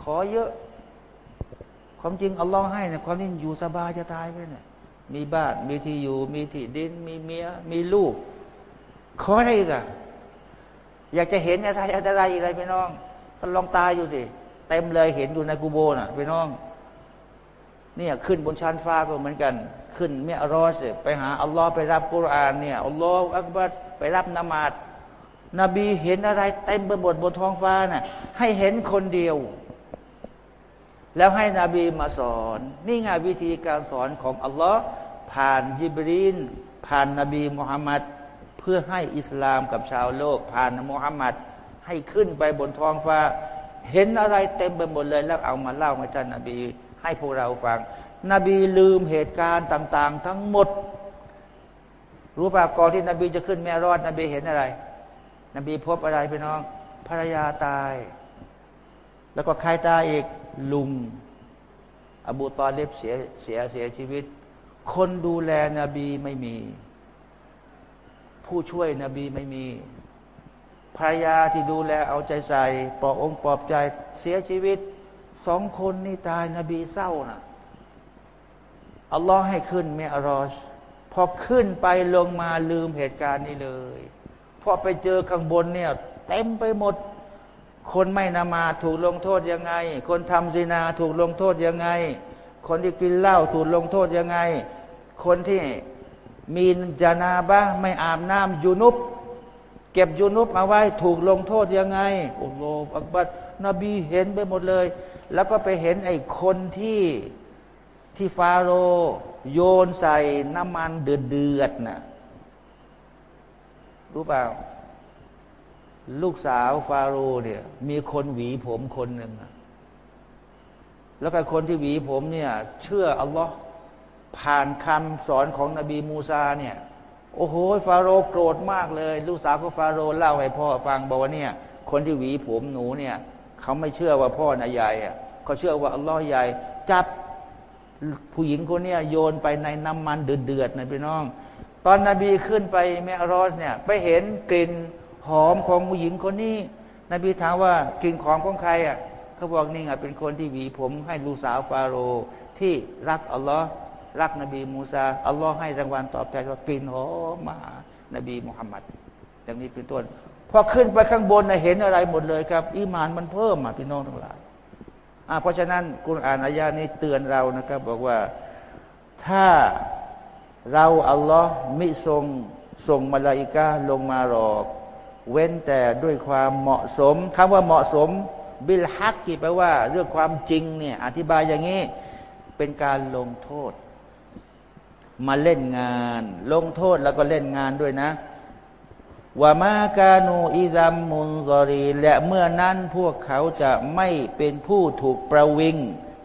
ขอเยอะ ความจริงอัลลอฮ์ให้เนี่ยความจริงอยู่สบายจะตายไปเนี่ยมีบ้าน มีที่อยู่ มีที่ดิน มีเมีย มีลูก ขออะไรอีกอะอยากจะเห็นอะไรอะไรอีกอะไรพี่น้องก็ลองตายอยู่สิ เต็มเลยเห็นอยู่ในกูโบน่ะพี่น้อง เนี่ยขึ้นบนชั้นฟ้าก็เหมือนกัน ขึ้นเมียรอสไปหาอัลลอฮ์ไปรับกุรอานเนี่ยอัลลอฮ์อักบัดไปรับนมาด นบีเห็นอะไรเต็มไปหมดบนท้องฟ้าน่ะ ให้เห็นคนเดียว แล้วให้นบีมาสอน นี่ไงวิธีการสอนของอัลลอฮ์ผ่านยิบรีนผ่านนบีมุฮัมมัดเพื่อให้อิสลามกับชาวโลก ผ่านมุฮัมมัดให้ขึ้นไปบนท้องฟ้า เห็นอะไรเต็มไปหมดเลย แล้วเอามาเล่าให้ท่านนบี ให้พวกเราฟัง นบีลืมเหตุการณ์ต่าง ๆ ทั้งหมด รู้ป่ะก่อนที่นบีจะขึ้นแม่รอดนบีเห็นอะไร นบีพบอะไรพี่น้องภรรยาตาย แล้วก็ใครตายอีกลุง อบูตอเลบเสียเสียเสียชีวิต คนดูแลนบีไม่มี ผู้ช่วยนบีไม่มีภรรยาที่ดูแลเอาใจใส่ปลอบองค์ปลอบใจเสียชีวิตสองคนนี่ตายนบีเศร้านะอัลลอฮ์ให้ขึ้นเมอรอชพอขึ้นไปลงมาลืมเหตุการณ์นี้เลย พอไปเจอข้างบนเนี่ย เต็มไปหมด คนไม่นามาถูกลงโทษยังไง คนทำซีนาถูกลงโทษยังไง คนที่กินเหล้าถูกลงโทษยังไง คนที่มีจานาบะไม่อาบน้ำยูนุบเก็บยูนุบเอาไว้ถูกลงโทษยังไงโอ้โหอักบัดนบีเห็นไปหมดเลย แล้วก็ไปเห็นไอ้คนที่ที่ฟาโรโยนใส่น้ำมันเดือดเดือดน่ะ รู้เปล่า ลูกสาวฟาโรเนี่ย มีคนหวีผมคนหนึ่งแล้วก็คนที่หวีผมเนี่ย เชื่ออัลลอฮ์ผ่านคำสอนของนบีมูซาเนี่ย โอ้โห ฟาโรห์โกรธมากเลย ลูกสาวของฟาโรห์เล่าให้พ่อฟังบอกว่าเนี่ย คนที่หวีผมหนูเนี่ย เขาไม่เชื่อว่าพ่อนายใหญ่อะเขาเชื่อว่าอัลลอฮ์ใหญ่ จับผู้หญิงคนนี้โยนไปในน้ำมันเดือดๆนะพี่น้อง ตอนนบีขึ้นไปแมรอสเนี่ย ไปเห็นกลิ่นหอมของผู้หญิงคนนี้ นบีถามว่ากลิ่นของของใครอะเขาบอกนี่ไงเป็นคนที่หวีผมให้ลูกสาวฟาโรห์ที่รักอัลลอฮ์รักนบีมูซาอัลลอฮ์ให้รางวัลตอบแทนว่ากลิ่นหอมมา นบีมุฮัมมัดอย่างนี้เป็นต้นพอขึ้นไปข้างบนนะเห็นอะไรหมดเลยครับ อีมานมันเพิ่มมาพี่น้องทั้งหลายเพราะฉะนั้นกุณอ่านอายานี้เตือนเรานะครับ บอกว่าถ้า เราอัลลอฮ์มิทรงส่งมาลาอิกาลงมาหรอก เว้นแต่ด้วยความเหมาะสมคำว่าเหมาะสม บิลฮักกี่แปลว่า เรื่องความจริงเนี่ยอธิบายอย่างนี้ เป็นการลงโทษ มาเล่นงาน ลงโทษแล้วก็เล่นงานด้วยนะว่ามากานูอิซัมมุนซอรี และเมื่อนั้นพวกเขาจะไม่เป็นผู้ถูกประวิง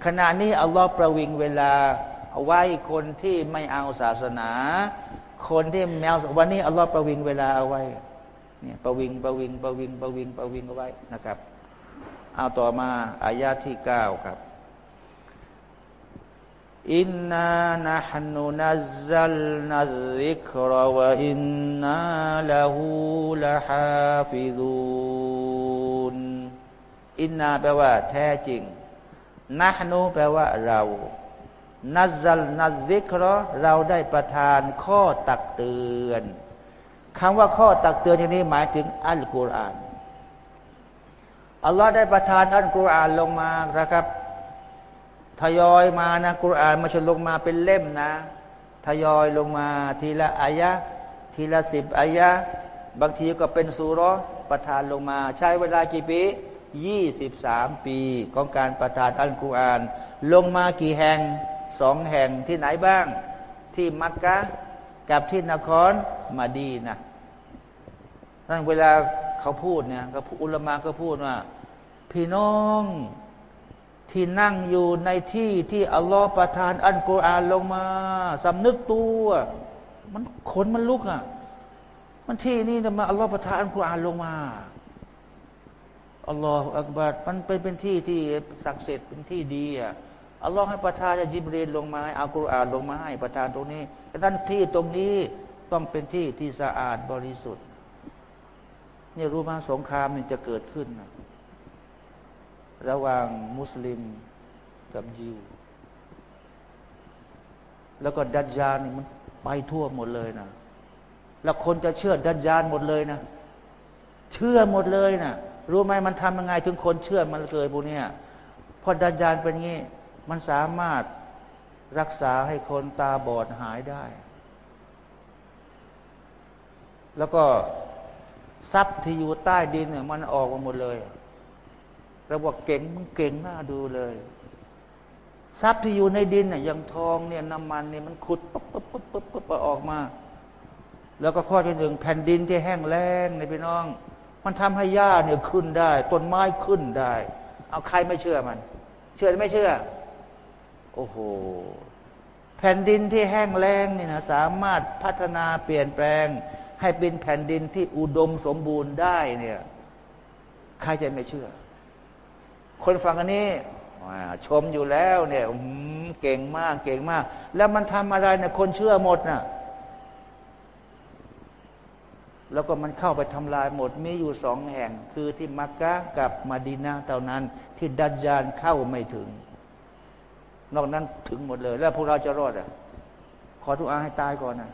ขณะนี้อัลลอฮ์ประวิงเวลา เอาไว้คนที่ไม่เอาศาสนา คนที่แมววันนี้อัลลอฮ์ประวิงเวลาเอาไว้เนี่ยประวิงประวิงประวิงประวิงประวิงเอาไว้นะครับ เอาต่อมาอายาที่เก้าครับإنا نحن نزلنا الذكر وإنا له لحافظون إنا แปลว่า แท้จริงنحن แปลว่าเรา نزلنا الذكر เราได้ประทานข้อตักเตือนคำว่าข้อตักเตือนที่นี้หมายถึงอัลกุรอานอัลลอฮ์ได้ประทานอัลกุรอานลงมานะครับทยอยมานะกุรอานมาชนลงมาเป็นเล่มนะ ทยอยลงมาทีละอายะทีละสิบอายะบางทีก็เป็นสุรประทานลงมา ใช้เวลากี่ปียี่สิบสามปีของการประทานอัลกุรอาน ลงมากี่แห่ง สองแห่งที่ไหนบ้าง ที่มักกะกับที่นครมาดีนะท่นเวลาเขาพูดเนี่ยก็อุลมะก็พูดว่า พี่น้องที่นั่งอยู่ในที่ที่อัลลอฮฺประทานอันกุรอานลงมาสำนึกตัวมันขนมันลุกอะ มันที่นี่นะมาอัลลอฮฺประทานอันกุรอานลงมาอัลลอฮฺอักบัดมันเป็นเป็นที่ที่ศักดิ์สิทธิ์เป็นที่ดีอะ อัลลอฮ์ให้ประทานจิบรีนลงมาอัลกุรอานลงมาให้ประทานตรงนี้ดันที่ตรงนี้ต้องเป็นที่ที่สะอาดบริสุทธิ์นี่รู้มาสงครามมันจะเกิดขึ้นนะระหว่างมุสลิมกับยิว แล้วก็ดัจจานนี่มันไปทั่วหมดเลยนะแล้วคนจะเชื่อดัจจานหมดเลยนะ เชื่อหมดเลยนะรู้ไหมมันทำยังไงถึงคนเชื่อมันเลยพวกนี้พอดัจจานเป็นงี้ มันสามารถรักษาให้คนตาบอดหายได้ แล้วก็ทรัพย์ที่อยู่ใต้ดินเนี่ยมันออกมาหมดเลยเราบอกเก่งมันเก่งน่าดูเลย ทรัพย์ที่อยู่ในดินเนี่ยอย่างทองเนี่ยน้ำมันเนี่ยมันขุดปุ๊บปุ๊บปุ๊บปุ๊บปุ๊บออกมา แล้วก็ข้อที่หนึ่งแผ่นดินที่แห้งแล้งในพี่น้อง มันทำให้หญ้าเนี่ยขึ้นได้ ต้นไม้ขึ้นได้ เอาใครไม่เชื่อมัน เชื่อไม่เชื่อ โอ้โห แผ่นดินที่แห้งแล้งนี่นะสามารถพัฒนาเปลี่ยนแปลง ให้เป็นแผ่นดินที่อุดมสมบูรณ์ได้เนี่ยใครจะไม่เชื่อ คนฟังอันนี้ชมอยู่แล้วเนี่ยเก่งมากเก่งมาก แล้วมันทำอะไรเนี่ยคนเชื่อหมดนะ่ะแล้วก็มันเข้าไปทำลายหมดมีอยู่สองแห่ง คือที่มักกะกับมาดินาเท่านั้น ที่ดัจจานเข้าไม่ถึง นอกนั้นถึงหมดเลย แล้วพวกเราจะรอดอะ ขอทุกอาให้ตายก่อนนะ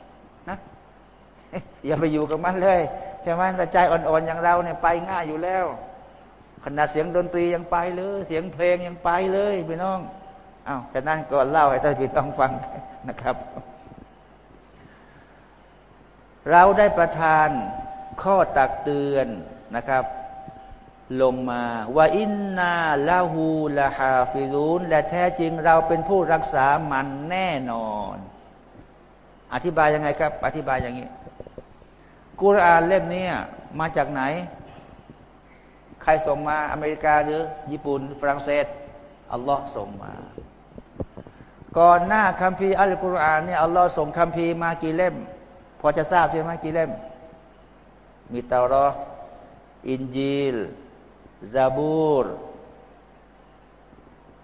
นะอย่าไปอยู่กับมันเลยใช่ไหมแต่ใจอ่อนๆอย่างเราเนี่ยไปง่ายอยู่แล้วขนาดเสียงดนตรียังไปเลย เสียงเพลงยังไปเลยพี่น้องอา้าวแต่นั้นก็เล่าให้ท่านพี่ต้องฟังนะครับ เราได้ประทานข้อตักเตือนนะครับ ลงมาว่าอินนาลาหูละฮาฟิรูนและแท้จริงเราเป็นผู้รักษามันแน่นอน อธิบายยังไงครับ อธิบายอย่างนี้ กุรอานเล่มนี้มาจากไหน ใครส่งมาอเมริกาหรือ ญี่ปุ่นฝรั่งเศสอัลลอฮ์ส่งมา ก่อนหน้าคัมภีร์อัลกุรอานเนี่ยอัลลอฮ์ส่งคัมภีร์มากี่เล่ม พอจะทราบใช่ไหมกี่เล่ม มีเตารออินจีล ซาบูร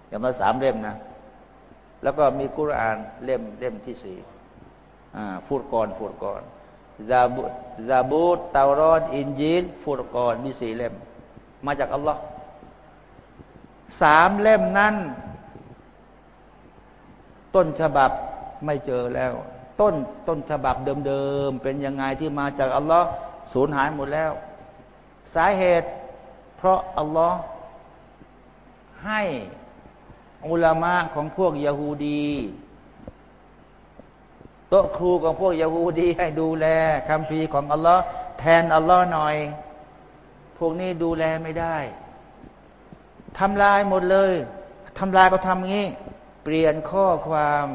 อย่างน้อยสามเล่มนะ แล้วก็มีกุรอานเล่มเล่มที่สี่ฟูดก่อนฟูดก่อนซาบูซาบูรเตารออินจีลฟูดก่อนมีสี่เล่ม มาจากอัลลอฮ์สามเล่มนั้นต้นฉบับไม่เจอแล้ว ต้นต้นฉบับเดิมๆเป็นยังไงที่มาจากอัลลอฮ์สูญหายหมดแล้ว สาเหตุ เพราะอัลลอฮ์ให้อุลามะของพวกยาฮูดีโต๊ะครูของพวกยาฮูดีให้ดูแลคำพีของอัลลอฮ์แทนอัลลอฮ์หน่อย พวกนี้ดูแลไม่ได้ทำลายหมดเลยทำลายก็ทำงี้ เปลี่ยนข้อความ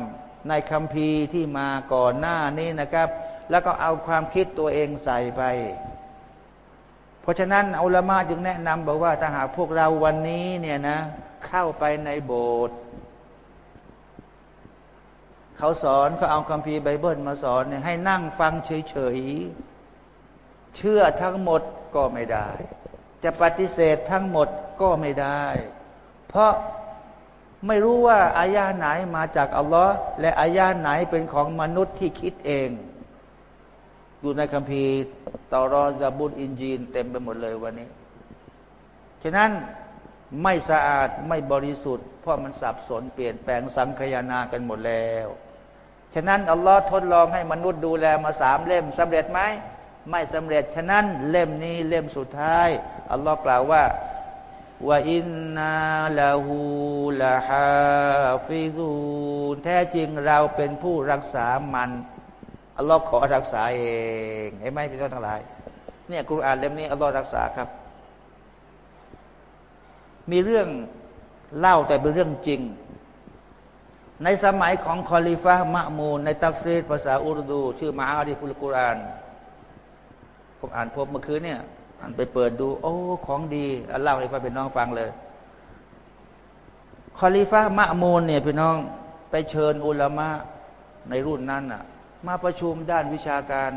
ในคำพีที่มาก่อนหน้านี้นะครับ แล้วก็เอาความคิดตัวเองใส่ไป ราะฉะนั้นอัลมาจึงแนะนำบอกว่าถ้าหากพวกเราวันนี้เนี่ยนะ เข้าไปในโบสถ์เขาสอนเขาเอาคัมภีร์ไบเบิลมาสอนเนี่ยให้นั่งฟังเฉยๆ เชื่อทั้งหมดก็ไม่ได้ จะปฏิเสธทั้งหมดก็ไม่ได้ เพราะไม่รู้ว่าอายาไหนมาจากอัลลอฮ์และอายาไหนเป็นของมนุษย์ที่คิดเอง อยู่ในคัมภีร์ตอรอซาบุนอินจีน เต็มไปหมดเลยวันนี้ ฉะนั้นไม่สะอาดไม่บริสุทธิ์เพราะมันสับสนเปลี่ยนแปลงสังคยานากันหมดแล้ว ฉะนั้นอัลลอฮ์ทดลองให้มนุษย์ดูแลมาสามเล่มสำเร็จไหมไม่สำเร็จ ฉะนั้นเล่มนี้เล่มสุดท้ายอัลลอฮ์กล่าวว่าว่าอินนาลาหูลาฮาฟิซูแท้จริงเราเป็นผู้รักษามัน อัลลอฮ์ขอรักษาเองเห็นไหมพี่น้องทั้งหลาย เนี่ยกุรอานเล่มนี้อัลลอฮ์รักษาครับ มีเรื่องเล่าแต่เป็นเรื่องจริง ในสมัยของคอลิฟะมะมูนในตัฟซีรภาษาอุรดู ชื่อมาอาดิฟุลกุรานผมอ่านพบเมื่อคืนเนี่ยอ่านไปเปิดดู โอ้ของดีเล่าให้พ่อเป็นน้องฟังเลยคอลีฟะมะมูลเนี่ยพี่น้องไปเชิญอุลามะในรุ่นนั้นอะ มาประชุมด้านวิชาการ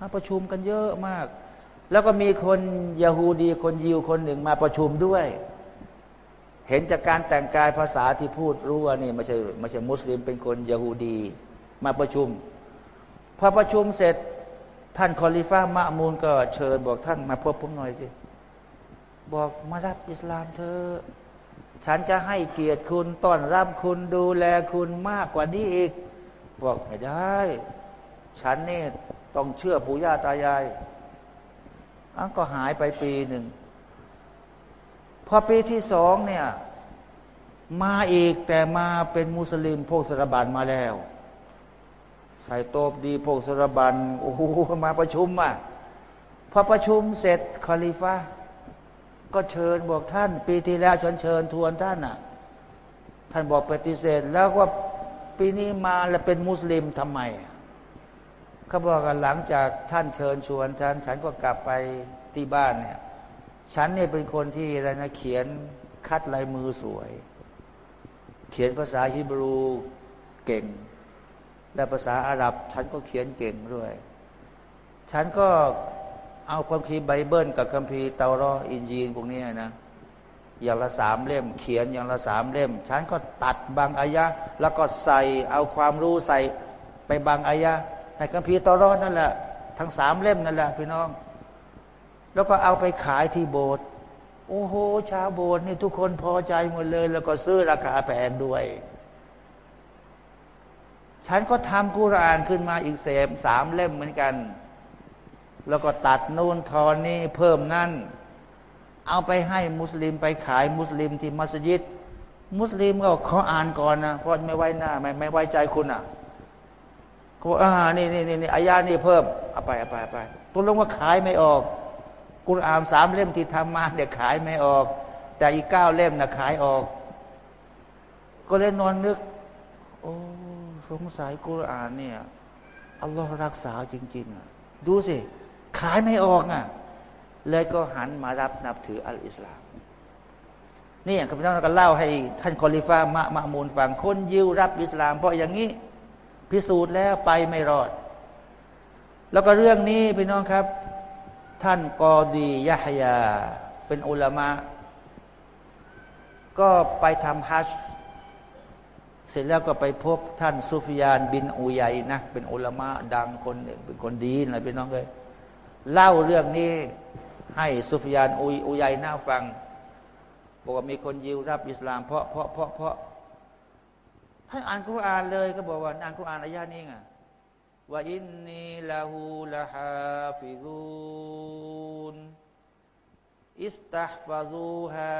มาประชุมกันเยอะมาก แล้วก็มีคนยาฮูดีคนยิวคนหนึ่งมาประชุมด้วย เห็นจากการแต่งกายภาษาที่พูดรู้ว่านี่ไม่ใช่ไม่ใช่มุสลิมเป็นคนยะฮูดี มาประชุมพอประชุมเสร็จท่านคอลิฟ้ามะมูลก็เชิญบอกท่านมาพบผมหน่อยสิบอกมารับอิสลามเธอ ฉันจะให้เกียรติคุณต้อนรับคุณดูแลคุณมากกว่านี้อีก บอกไม่ได้ ฉันนี่ต้องเชื่อปู่ย่าตายายอันก็หายไปปีหนึ่ง พอปีที่สองเนี่ย มาอีกแต่มาเป็นมุสลิมพวกสรบันมาแล้วใส่โตบดีพวกสรบันโอ้โหมาประชุมอะพอประชุมเสร็จคอลิฟาก็เชิญบอกท่าน ปีที่แล้วฉันเชิญทวนท่านอะ ท่านบอกปฏิเสธ แล้วว่า ปีนี้มาแล้วเป็นมุสลิมทำไมเขาบอกกันหลังจากท่านเชิญชวนฉัน ฉันก็กลับไปที่บ้านเนี่ย ฉันเนี่ยเป็นคนที่อะไรนะเขียนคัดลายมือสวย เขียนภาษาฮิบรูเก่ง และภาษาอาหรับ ฉันก็เขียนเก่งด้วย ฉันก็เอาคัมภีร์ไบเบิลกับคัมภีร์เตารอตอินญีลพวกนี้นะ อย่างละสามเล่ม เขียนอย่างละสามเล่ม ฉันก็ตัดบางอายะ แล้วก็ใส่เอาความรู้ใส่ไปบางอายะในคัมภีร์เตารอตนั่นแหละ ทั้งสามเล่มนั่นแหละพี่น้อง แล้วก็เอาไปขายที่โบสถ์โอ้โห ชาวโบสถ์นี่ทุกคนพอใจหมดเลย แล้วก็ซื้อราคาแพงด้วย ฉันก็ทำกุรานขึ้นมาอีกเสมสามเล่มเหมือนกัน แล้วก็ตัดนูนทอนนี่เพิ่มนั่น เอาไปให้มุสลิมไปขายมุสลิมที่มัสยิด มุสลิมก็ขออ่านก่อนนะเพราะไม่ไว้หน้า ไม่ไม่ไว้ใจคุณอะก็อ่านี่นี่นี่อายานี่เพิ่มเอาไปเอาไปเอาไปตกลงว่าขายไม่ออกกุรอานสามเล่มที่ทำมาเดี๋ยขายไม่ออก แต่อีกเก้าเล่มน่ะขายออก ก็เลยนอนนึก โอ้สงสัยกุรอานเนี่ยอัลลอฮ์รักษาจริงๆอะดูสิ ขายไม่ออกอะ เลยก็หันมารับนับถืออัลอิสลามนี่อย่างที่เราก็เล่าให้ท่านคอลิฟ้ามะมะมูลฟังคนยิวรับอิสลาม เพราะอย่างนี้พิสูจน์แล้วไปไม่รอด แล้วก็เรื่องนี้พี่น้องครับ ท่านกอดียะฮยา เป็นอุลามะ ก็ไปทำฮัจเสร็จแล้วก็ไปพบท่านซุฟยานบินอุยัยนะเป็นอุลามะดังคนหนึ่งเป็นคนดีนะพี่น้องเลยเล่าเรื่องนี้ ให้ซุฟยานอุยอุยัยน่าฟังบอกว่ามีคนยิวรับอิสลามเพราะเพราะเพราะเพราะท่านอ่านกุรอานเลยก็บอกว่าอ่านกุรอานอายะนี้ไงว่าإنا له لحافظون استحفظوا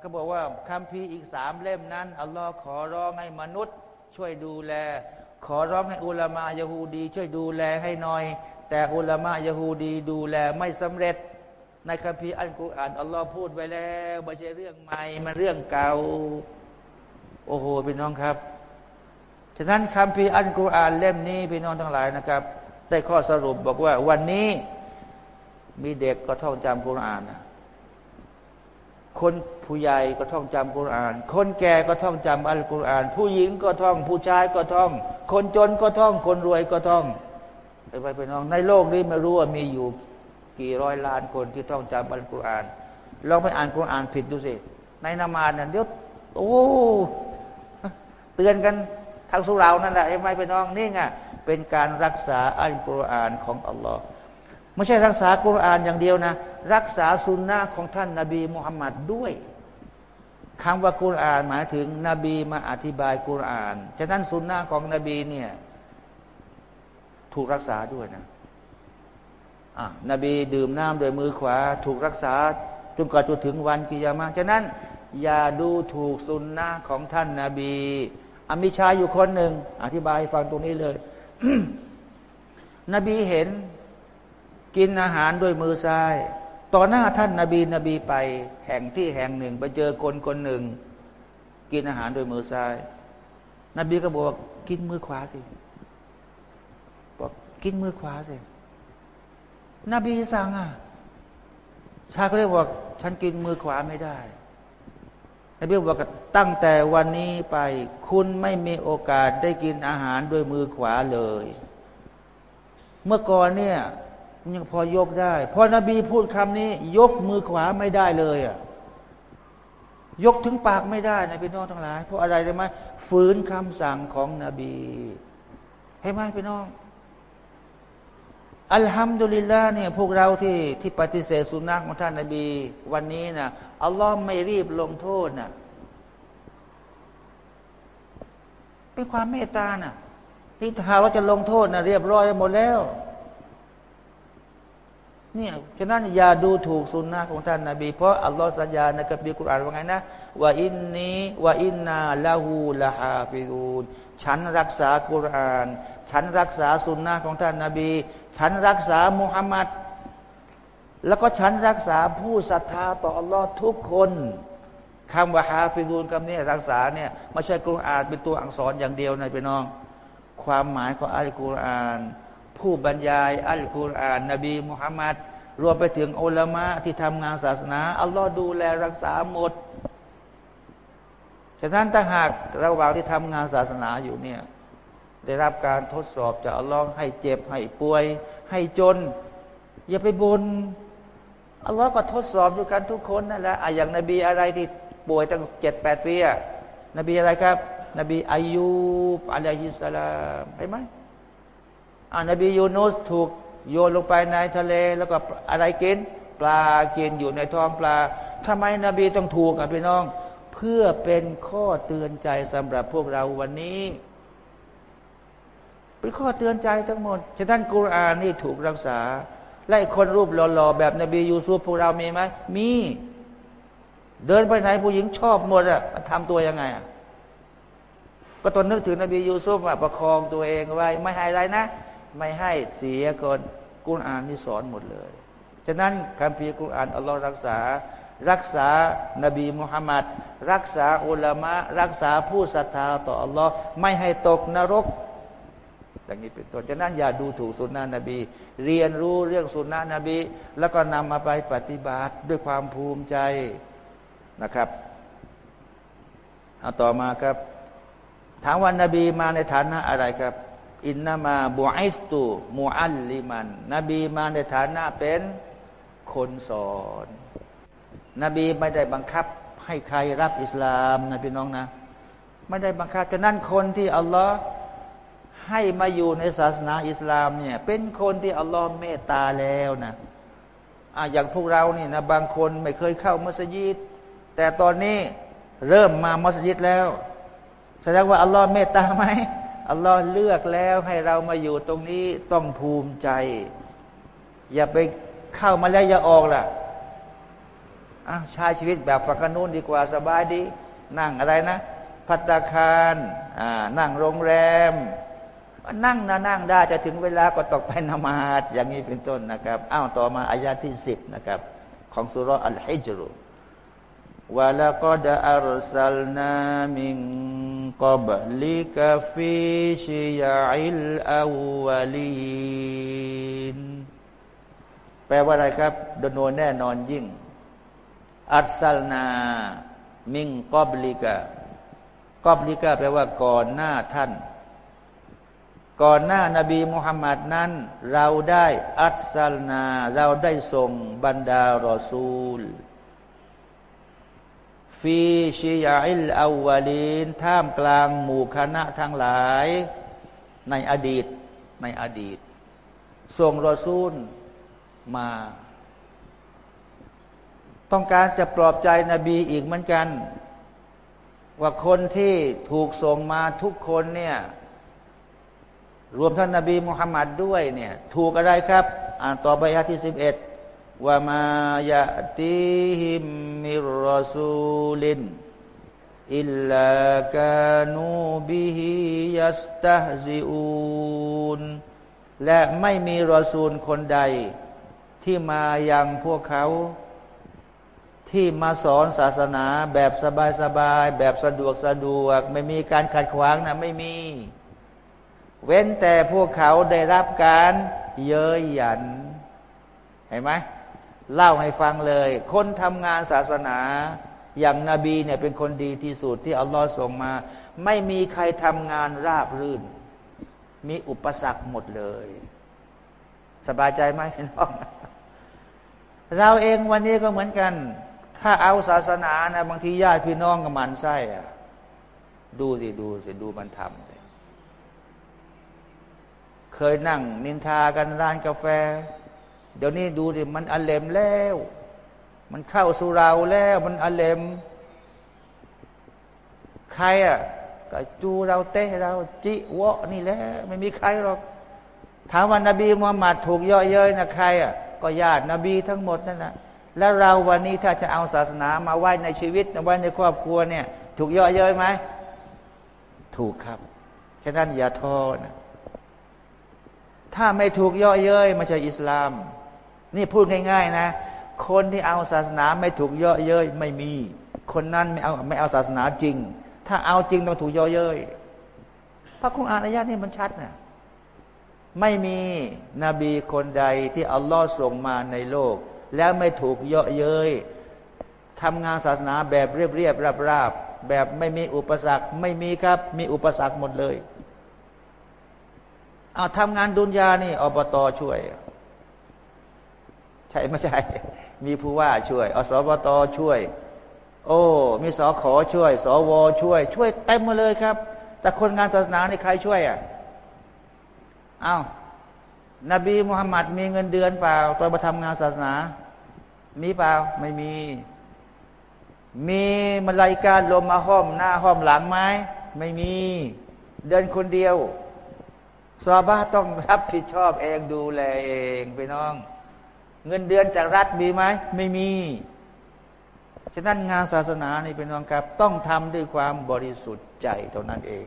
ก็บอกว่าคัมภีร์อีกสามเล่มนั้น อัลลอฮ์ขอร้องให้มนุษย์ ช่วยดูแล ขอร้องให้อุลามาอ์ยะฮูดี ช่วยดูแลให้หน่อย แต่อุลามาอ์ยะฮูดีดูแลไม่สำเร็จ ในคัมภีร์อัลกุรอานอัลลอฮ์พูดไว้แล้วไม่ใช่เรื่องใหม่มันเรื่องเก่า โอ้โหพี่น้องครับฉะนั้นคัมภีร์อัลกุรอานเล่มนี้พี่น้องทั้งหลายนะครับ ได้ข้อสรุปบอกว่า วันนี้มีเด็กก็ท่องจำกุรอานนะคนผู้ใหญ่ก็ท่องจำกุรอาน คนแก่ก็ท่องจำอัลกุรอาน ผู้หญิงก็ท่อง ผู้ชายก็ท่อง คนจนก็ท่อง คนรวยก็ท่อง ไปไปไปน้องในโลกนี้ไม่รู้ว่ามีอยู่กี่ร้อยล้านคนที่ท่องจำอัลกุรอานลองไปอ่านกุรอานผิดดูสิในนามาเนี่ยเดี๋ยวโอ้เตือนกันทางสุรานั่นแหละไอ้ไม่ไปน้องนี่ไงเป็นการรักษาอัลกุรอานของอัลลอฮ์ไม่ใช่รักษากุรอานอย่างเดียวนะ รักษาสุนนะของท่านนาบีมุฮัมมัดด้วยคำว่ากุรอานหมายถึงนบีมาอธิบายกุรอาน ฉะนั้นสุนนะของนบีเนี่ย ถูกรักษาด้วยนะอ่นบีดื่มน้ำโดยมือขวา ถูกรักษาจนกว่าจะถึงวันกิยามะฉะนั้น อย่าดูถูกสุนนะของท่านนาบีอามิชาอยู่คนหนึ่ง อธิบายฟังตรงนี้เลย นบีเห็นกินอาหารด้วยมือซ้าย ต่อหน้าท่านนาบีนบีไป แห่งที่แห่งหนึ่ง ไปเจอคนคนหนึ่ง กินอาหารด้วยมือซ้าย นบีก็บอกกินมือขวาสิ กินมือขวาสินบีสั่งอะชาก็เลยบอกฉันกินมือขวาไม่ได้นบีบอกตั้งแต่วันนี้ไป คุณไม่มีโอกาสได้กินอาหารด้วยมือขวาเลย เมื่อก่อนเนี่ยยังพอยกได้พอนบีพูดคำนี้ ยกมือขวาไม่ได้เลยอะยกถึงปากไม่ได้นะพี่น้องทั้งหลาย เพราะอะไรรู้ไหมฝืนคำสั่งของนบี ให้ไหมพี่น้อง อัลฮัมดุลิลละเนี่ยพวกเราที่ที่ปฏิเสธสุนัขของท่านนบี วันนี้นะอัลลอฮ์ไม่รีบลงโทษนะเป็นความเมตตานะนี่ถ้าว่าจะลงโทษนะเรียบร้อยหมดแล้ว เนี่ยฉะนั้นอย่าดูถูกสุนนะของท่านนาบีเพราะอัลลอฮฺสัญญาในกัมภีร์กุรอานว่าไงนะว่าอินนี้ว่าอินนาละหูละฮาฟิรูนฉันรักษากุรอาน ฉันรักษาสุนนะของท่านนาบี ฉันรักษามุฮัมมัดแล้วก็ฉันรักษาผู้ศรัทธาต่ออัลลอฮ์ทุกคนคำว่าฮาฟิรูนคำนี้รักษาเนี่ยไม่ใช่กุรอานเป็นตัวอักษรอย่างเดียวนะพี่น้อง ความหมายของอัลกุรอาน ผู้บรรยายอัลกุรอานนบีมุฮัมมัด รวมไปถึงอุลามะที่ทำงานศาสนา อัลลอฮ์ดูแลรักษาหมด ฉะนั้นถ้าหากระหว่างที่ทำงานศาสนาอยู่เนี่ยได้รับการทดสอบจากอัลลอฮ์ให้เจ็บให้ป่วย ให้จน อย่าไปบนอัลลอฮ์ก็ทดสอบอยู่กันทุกคนนั่นแหละอย่างนบีอะไรที่ป่วยตั้งเจ็ดแปดปีนบีอะไรครับ นบีอายุบอะลัยฮิสสลามเห็นไหมอ่านบียูนุสถูก โยนลงไปในทะเล แล้วก็อะไรกิน ปลากินอยู่ในท้องปลาทำไมนบีต้องถูกอะพี่น้อง เพื่อเป็นข้อเตือนใจสำหรับพวกเราวันนี้เป็นข้อเตือนใจทั้งหมดฉะนั้นกุรอานนี่ถูกรักษา ไล่คนรูปหล่อๆแบบนบียูซุฟพวกเรามีไหมมี เดินไปไหนผู้หญิงชอบหมดอะทำตัวยังไงอะก็ตอนนึกถึงนบียูซุฟประคองตัวเองไว้ ไม่ให้อะไรนะ ไม่ให้เสียก่อน กุรอานนี่สอนหมดเลย ฉะนั้นคำพีกุรอานอัลลอฮ์รักษา รักษานบีมุฮัมมัดรักษาอุลามะ รักษาผู้ศรัทธาต่ออัลลอฮ์ไม่ให้ตกนรกอย่างนี้เป็นต้นฉะนั้นอย่าดูถูกสุนนะนบี เรียนรู้เรื่องสุนนะนบี แล้วก็นำมาไปปฏิบัติด้วยความภูมิใจนะครับเอาต่อมาครับ ถามวันนบีมาในฐานะอะไรครับ อินนามาบูไอสตูมูอัลลิมัน นบีมาในฐานะเป็นคนสอน นบีไม่ได้บังคับให้ใครรับอิสลามนะพี่น้องนะ ไม่ได้บังคับฉะนั้นคนที่อัลลอฮ์ให้มาอยู่ในศาสนาอิสลามเนี่ย เป็นคนที่อัลลอฮ์เมตตาแล้วนะอะอย่างพวกเรานี่นะบางคนไม่เคยเข้ามัสยิด แต่ตอนนี้เริ่มมามัสยิดแล้ว แสดงว่าอัลลอฮ์เมตตาไหม อัลลอฮ์เลือกแล้วให้เรามาอยู่ตรงนี้ต้องภูมิใจ อย่าไปเข้ามาแล้วอย่าออกล่ะอ้าวใช้ชีวิตแบบฝักนูนดีกว่าสบายดี นั่งอะไรนะ พัตตาคารอ่านั่งโรงแรม นั่งนะนั่งได้จะถึงเวลาก็ตกไปนมาดอย่างนี้เป็นต้นนะครับ อ้าวต่อมาอายาที่สิบนะครับ ของซูเราะฮ์อัลฮิจรุ ولقد أرسلنا من قبلك في شيع الأولين แปลว่าอะไรครับดโนแน่นอนยิ่ง أرسلنا من قبلك قبلك แปลว่าก่อนหน้าท่าน ก่อนหน้านาบีมุฮัมมัดนั้น เราได้อัลสลนา เราได้ส่งบรรดารอซูล ฟีชียาอิลอาวาลีนท่ามกลางหมู่คณะทั้งหลาย ในอดีตในอดีต ส่งรอซูลมา ต้องการจะปลอบใจนบีอีกเหมือนกัน ว่าคนที่ถูกส่งมาทุกคนเนี่ย รวมท่านนบีมุฮัมมัดด้วยเนี่ย ถูกอะไรครับ อ่านต่อไปอาที่สิบเอ็ด ว่ามายะติหิมมิรสูลินอิลลากานูบิฮิยัสตาซิอูนและไม่มีรอซูลคนใด ที่มายังพวกเขา ที่มาสอนศาสนาแบบสบายๆแบบสะดวกสะดวก ไม่มีการขัดขวางนะไม่มี เว้นแต่พวกเขาได้รับการเย้ยหยันเห็นไหม เล่าให้ฟังเลย คนทำงานศาสนาอย่างนาบีเนี่ยเป็นคนดีที่สุดที่อัลลอฮ์ส่งมา ไม่มีใครทำงานราบรื่น มีอุปสรรคหมดเลย สบายใจไหมพี่น้องเราเองวันนี้ก็เหมือนกัน ถ้าเอาศาสนานะบางทีญาติพี่น้องกับมันไส้อะดูสิดูสิดูมันทำเคยนั่งนินทากันร้านกาแฟ เดี๋ยวนี้ดูสิมันอเลมแล้ว มันเข้าสู่เราแล้วมันอเลม ใครอะก็จูเราเตะเราจิวะนี่แหละไม่มีใครหรอกถามว่านบีมุฮัมมัดถูกเยาะเย้ยนะใครอะก็ญาตินบีทั้งหมดนั่นแหละแล้วเราวันนี้ถ้าจะเอาศาสนามาไว้ในชีวิตไว้ในครอบครัวเนี่ย ถูกเยาะเย้ยไหมถูกครับฉะนั้นอย่าท้อนะถ้าไม่ถูกเยาะเย้ยมันจะอิสลาม นี่พูดง่าย ๆ นะ คนที่เอาศาสนาไม่ถูกเยาะเย้ยไม่มี คนนั้นไม่เอาไม่เอาศาสนาจริง ถ้าเอาจริงต้องถูกเยาะเย้ยพระคุณอ่านอายะนี้มันชัดนะไม่มีนบีคนใดที่อัลลอฮ์ส่งมาในโลก แล้วไม่ถูกเยาะเย้ยทำงานศาสนาแบบเรียบเรียบราบราบแบบไม่มีอุปสรรคไม่มีครับ มีอุปสรรคหมดเลยเอาทำงานดุนยานี่อบตช่วย ใช่ไม่ใช่ มีผู้ว่าช่วย อสบตช่วย โอ้ มีสอขอช่วย สวช่วย ช่วยเต็มมาเลยครับ แต่คนงานศาสนาในใครช่วยอะอา้าวนบีมุฮัมมัดมีเงินเดือนเปล่าตอนมาทำงานศาสนา มีเปล่าไม่มี มีมาลายการลมมาห้อมหน้าห้อมหลังไหมไม่มี เดินคนเดียวซอบ้าต้องรับผิดชอบเองดูแลเองไปน้อง เงินเดือนจากรัฐมีไหมไม่มี ฉะนั้นงานศาสนานี่เป็นองครับ ต้องทำด้วยความบริสุทธิ์ใจเท่านั้นเอง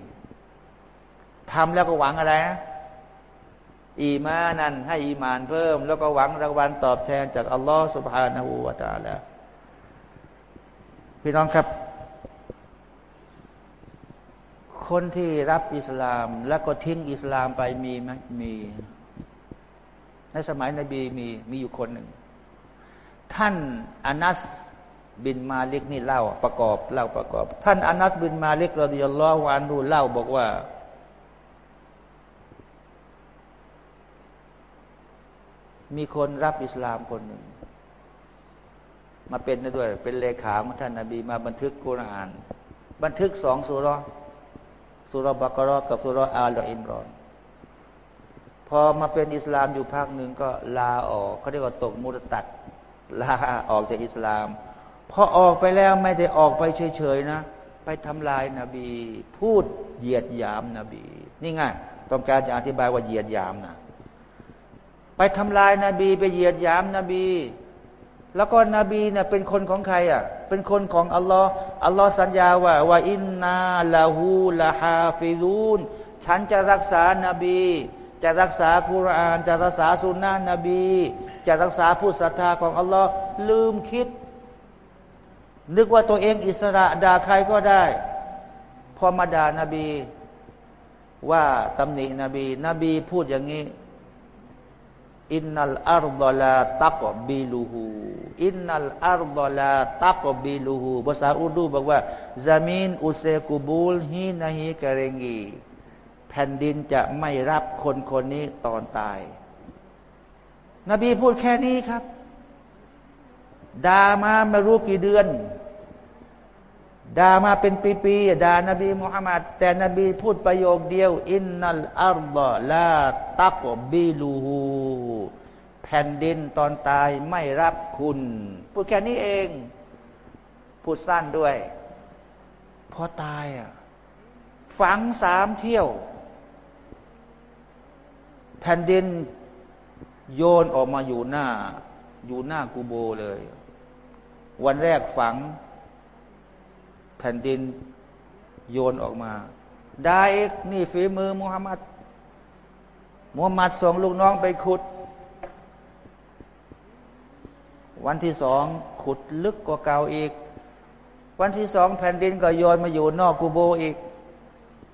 ทำแล้วก็หวังอะไรนะอีมานั่นให้อีมานเพิ่ม แล้วก็หวังรางวัลตอบแทนจากอัลลอฮฺสุบฮานาหูวาตาแล้วพี่น้องครับ คนที่รับอิสลาม แล้วก็ทิ้งอิสลามไปมีไหมมี ในสมัยนบีมีมีอยู่คนหนึ่ง ท่านอานัสบินมาลิกนี่เล่าประกอบเล่าประกอบ ท่านอานัสบินมาลิกเราดิยลลอฮวานูเล่าบอกว่า มีคนรับอิสลามคนหนึ่ง มาเป็นด้วย เป็นเลขาของท่านนาบีมาบันทึกกุรอาน บันทึกสองสุรสุรบักรอกับสุรอาลอิมรอน พอมาเป็นอิสลามอยู่ภาคหนึ่งก็ลาออกเขาเรียกว่าตกมุตตัดลาออกจากอิสลามพอออกไปแล้วไม่ได้ออกไปเฉยๆนะ ไปทำลายนาบี พูดเหยียดหยามนาบี นี่ไงต้องการจะอธิบายว่าเหยียดหยามนะไปทำลายนาบี ไปเหยียดหยามนาบี แล้วก็นบีเนี่ยเป็นคนของใครอะ เป็นคนของอัลลอฮ์อัลลอฮ์สัญญาว่าว่าإنا له لحافظون ฉันจะรักษานาบี จะรักษากุรอานจะรักษาสุนนะนบี จะรักษาผู้ศรัทธาของอัลลอฮ์ลืมคิด นึกว่าตัวเองอิสระด่าใครก็ได้ พอมาด่านาบี ว่าตำหนินบี นบีพูดอย่างนี้ อินนัลอารดลาตักบิลูฮูอินนัลอารดลาตักบิลูฮูภาษาอุดูบอกว่าซามินอุเซกุบูลฮีนาฮีกเรงกี แผ่นดินจะไม่รับคนคนนี้ตอนตาย นบีพูดแค่นี้ครับด่ามาไม่รู้กี่เดือนด่ามาเป็นปีๆด่านบีมุฮัมมัดแต่นบีพูดประโยคเดียว อินนัลอัลลอฮลาตักบิลูฮูแผ่นดินตอนตายไม่รับคุณ พูดแค่นี้เอง พูดสั้นด้วย พอตายอะฝังสามเที่ยว แผ่นดินโยนออกมาอยู่หน้า อยู่หน้ากูโบเลย วันแรกฝัง แผ่นดินโยนออกมา ได้นี่ฝีมือมุฮัมมัดมุฮัมมัดส่งลูกน้องไปขุด วันที่สองขุดลึกกว่าเก่าอีก วันที่สองแผ่นดินก็โยนมาอยู่นอกกูโบอีก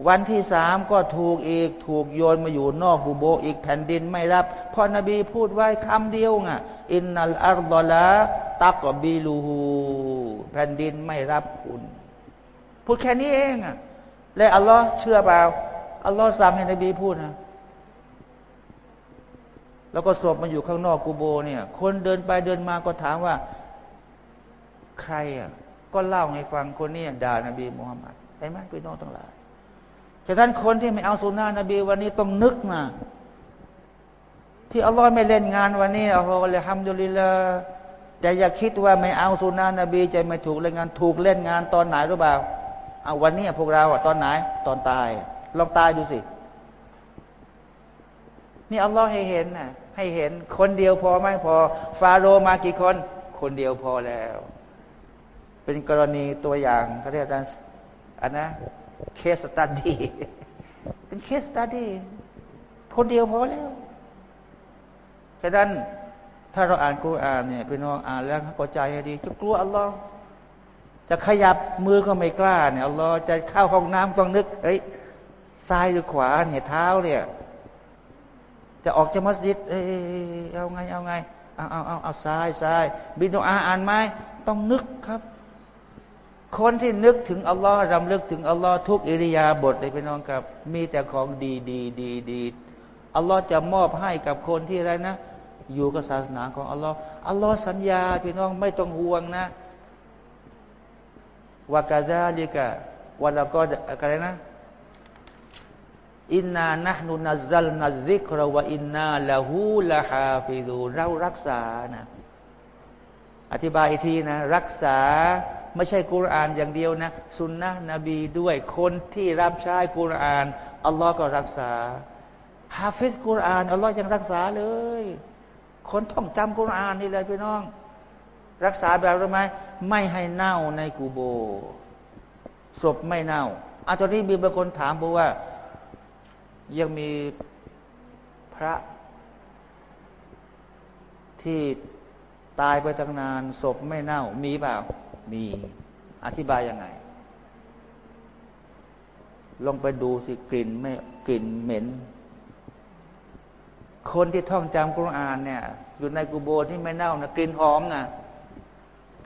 วันที่สามก็ถูกอีก ถูกโยนมาอยู่นอกกูโบอีกแผ่นดินไม่รับพอนบีพูดไว้คำเดียวไงอินนัลอัลลอฮะตักบีลูฮูแผ่นดินไม่รับคุณ พูดแค่นี้เองอะและอัลลอฮ์เชื่อเปล่าอัลลอฮ์สั่งให้นบีพูดนะแล้วก็ศพมันอยู่ข้างนอกกูโบเนี่ย คนเดินไปเดินมาก็ถามว่า ใครอะก็เล่าให้ฟังคนนี้ด่านบีมุฮัมมัดเห็นไหมพี่น้องทั้งหลาย ฉะนั้นคนที่ไม่เอาสุนนะนบีวันนี้ต้องนึกนะที่อัลลอฮ์ไม่เล่นงานวันนี้อัลลอฮ์เลยฮัมดุลิลละแต่อย่าคิดว่าไม่เอาสุนนะนบีจะไม่ถูกเล่นงานถูกเล่นงานตอนไหนรู้เปล่าเอาวันนี้พวกเราอะตอนไหน ตอนตาย ลองตายดูสิ นี่อัลลอฮ์ให้เห็นนะให้เห็นคนเดียวพอไหมพอ ฟาโรมากี่คน คนเดียวพอแล้ว เป็นกรณีตัวอย่างเขาเรียกว่าอันนะ case study เป็น case study คนเดียวพอแล้วฉะนั้นถ้าเราอ่านกุรอานเนี่ยพี่น้องอ่านแล้วเข้าใจให้ดี จะกลัวอัลลอฮ์จะขยับมือก็ไม่กล้าเนี่ยอัลลอฮ์จะเข้าห้องน้ำต้องนึกเฮ้ยซ้ายหรือขวาเนี่ยเท้าเนี่ย จะออกจากมัสยิด เอ้เอาไง เอาไง เอาเอาเอาเอาซ้ายซ้ายบินอาอ่านไหมต้องนึกครับ คนที่นึกถึงอัลลอฮ์รำลึกถึงอัลลอฮ์ทุกอิริยาบถเลยพี่น้องครับ มีแต่ของดีดีดีดีอัลลอฮ์จะมอบให้กับคนที่อะไรนะ อยู่กับศาสนาของอัลลอฮ์อัลลอฮ์สัญญาพี่น้องไม่ต้องห่วงนะวากาซาลิกะวันละก็อะไรนะอินนานะนุนัซัลนัซิกรวะอินนาละหูละฮาฟิดูเรารักษานะอธิบายอีกทีนะ รักษา ไม่ใช่กุรานอย่างเดียวนะสุนนะนบีด้วยคนที่รับใช้กุรานอัลลอฮ์ก็รักษาฮาฟิซกุรานอัลลอฮ์ยังรักษาเลย คนท่องจำกุรานนี่เลยพี่น้อง รักษาแบบรู้ไหมไม่ให้เน่าในกูโบศพไม่เน่าอาตอนนี้มีบางคนถามบอกว่า ยังมีพระที่ตายไปตั้งนานศพไม่เน่า มีเปล่า มีอธิบายยังไง ลองไปดูสิกลิ่นไม่กลิ่นเหม็น คนที่ท่องจำกุรอานเนี่ย อยู่ในกูโบที่ไม่เน่านะกลิ่นหอมนะ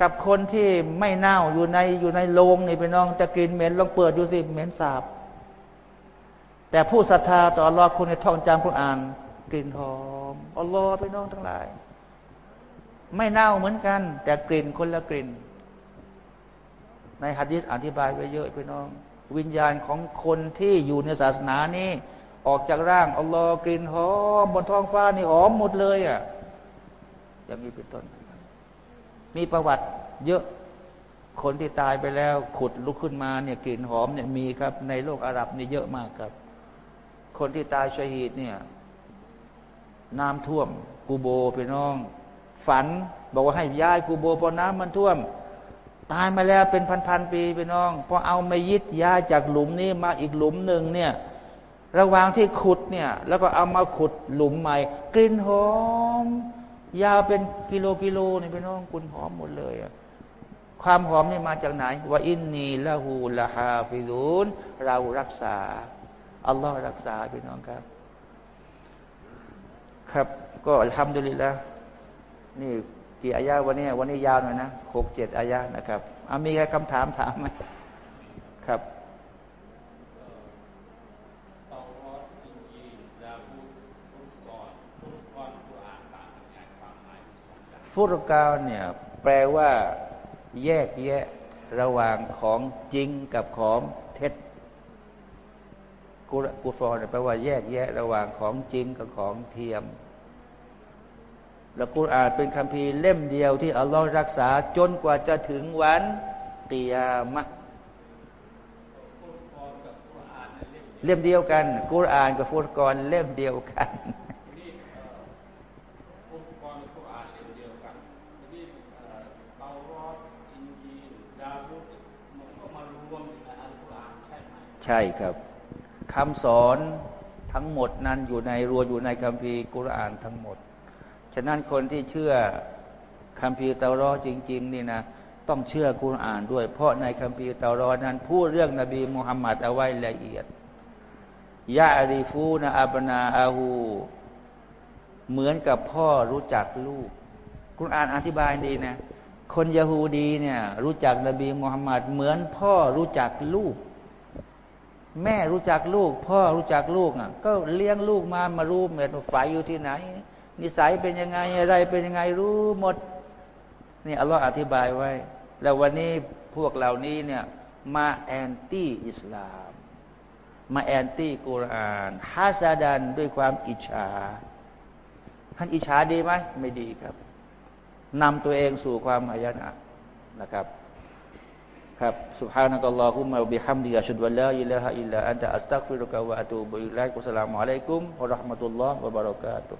กับคนที่ไม่เน่าอยู่ในอยู่ในโรงนี่ไปน้องจะกลิ่นเหม็นลองเปิดดูสิเหม็นสาบ แต่ผู้ศรัทธาต่ออัลลอฮ์คุณในท่องจำคุณอ่าน กลิ่นหอมอัลลอฮ์ไปน้องทั้งหลาย ไม่เน่าเหมือนกัน แต่กลิ่นคนละกลิ่น ในฮะดิษอธิบายไว้เยอะไปน้อง วิญญาณของคนที่อยู่ในศาสนานี้ ออกจากร่างอัลลอฮ์กลิ่นหอมบนท้องฟ้านี่หอมหมดเลยอะอย่างนี้เป็นต้น มีประวัติเยอะคนที่ตายไปแล้ว ขุดลุกขึ้นมาเนี่ยกลิ่นหอมเนี่ยมีครับ ในโลกอาหรับนี่เยอะมากครับ คนที่ตายชหีดเนี่ยน้ำท่วมกูโบไปน้อง ฝันบอกว่าให้ย้ายกูโบเพราะน้ำมันท่วม ตายมาแล้วเป็นพันๆปีไปน้องพอเอามายิดยาจากหลุมนี้มาอีกหลุมหนึ่งเนี่ย ระหว่างที่ขุดเนี่ย แล้วก็เอามาขุดหลุมใหม่ กลิ่นหอม ยาวเป็นกิโลกิโลนี่ไปน้องกุนหอมหมดเลยอะความหอมนี่มาจากไหนว่าอินนีละหูละฮาฟิซูนเรารักษาอัลลอฮ์รักษาพี่น้องครับ ครับ ก็ทำดุลิละนี่ กี่อายาวันนี้ วันนี้ยาวหน่อยนะหกเจ็ดอายานะครับอามีใครคำถามถามไหมครับฟุตกาเนี่ยแปลว่า แยกแยะระหว่างของจริงกับของเท็จกุรกุฟอเนี่ยแปลว่าแยกแยะระหว่างของจริงกับของเทียม แล้วกุรอานเป็นคำพีเล่มเดียวที่อัลลอฮ์รักษาจนกว่าจะถึงวันตียามะเล่มเดียวกัน กุรอานกับฟุตกรเล่มเดียวกันใช่ครับคำสอนทั้งหมดนั้นอยู่ในรวมอยู่ในคัมภีร์กุรอานทั้งหมด ฉะนั้นคนที่เชื่อคัมภีร์เตารอจริง ๆ นี่นะต้องเชื่อกุรอานด้วย เพราะในคัมภีร์เตารอนั้น พูดเรื่องนบีมุฮัมมัดเอาไว้ละเอียดยะรีฟูนะอับนาอาหูเหมือนกับพ่อรู้จักลูกกุรอานอธิบายดีนะ คนยะฮูดีเนี่ย รู้จักนบีมุฮัมมัดเหมือนพ่อรู้จักลูก แม่รู้จักลูก พ่อรู้จักลูกอะ ก็เลี้ยงลูกมามารู้เหมือนฝ่ายอยู่ที่ไหน นิสัยเป็นยังไงอะไรเป็นยังไงรู้หมด นี่อัลลอฮ์อธิบายไว้ แล้ววันนี้พวกเหล่านี้เนี่ยมาแอนตี้อิสลาม มาแอนตี้กุรอานฮาซาดันด้วยความอิจฉาท่านอิจฉาดีไหมไม่ดีครับนำตัวเองสู่ความหายนะนะครับครับ سبحانك اللهم وبحمدك أشهد أن لا إله إلا أنت أستغفرك وأتوب إليك والسلام عليكم ورحمة الله وبركاته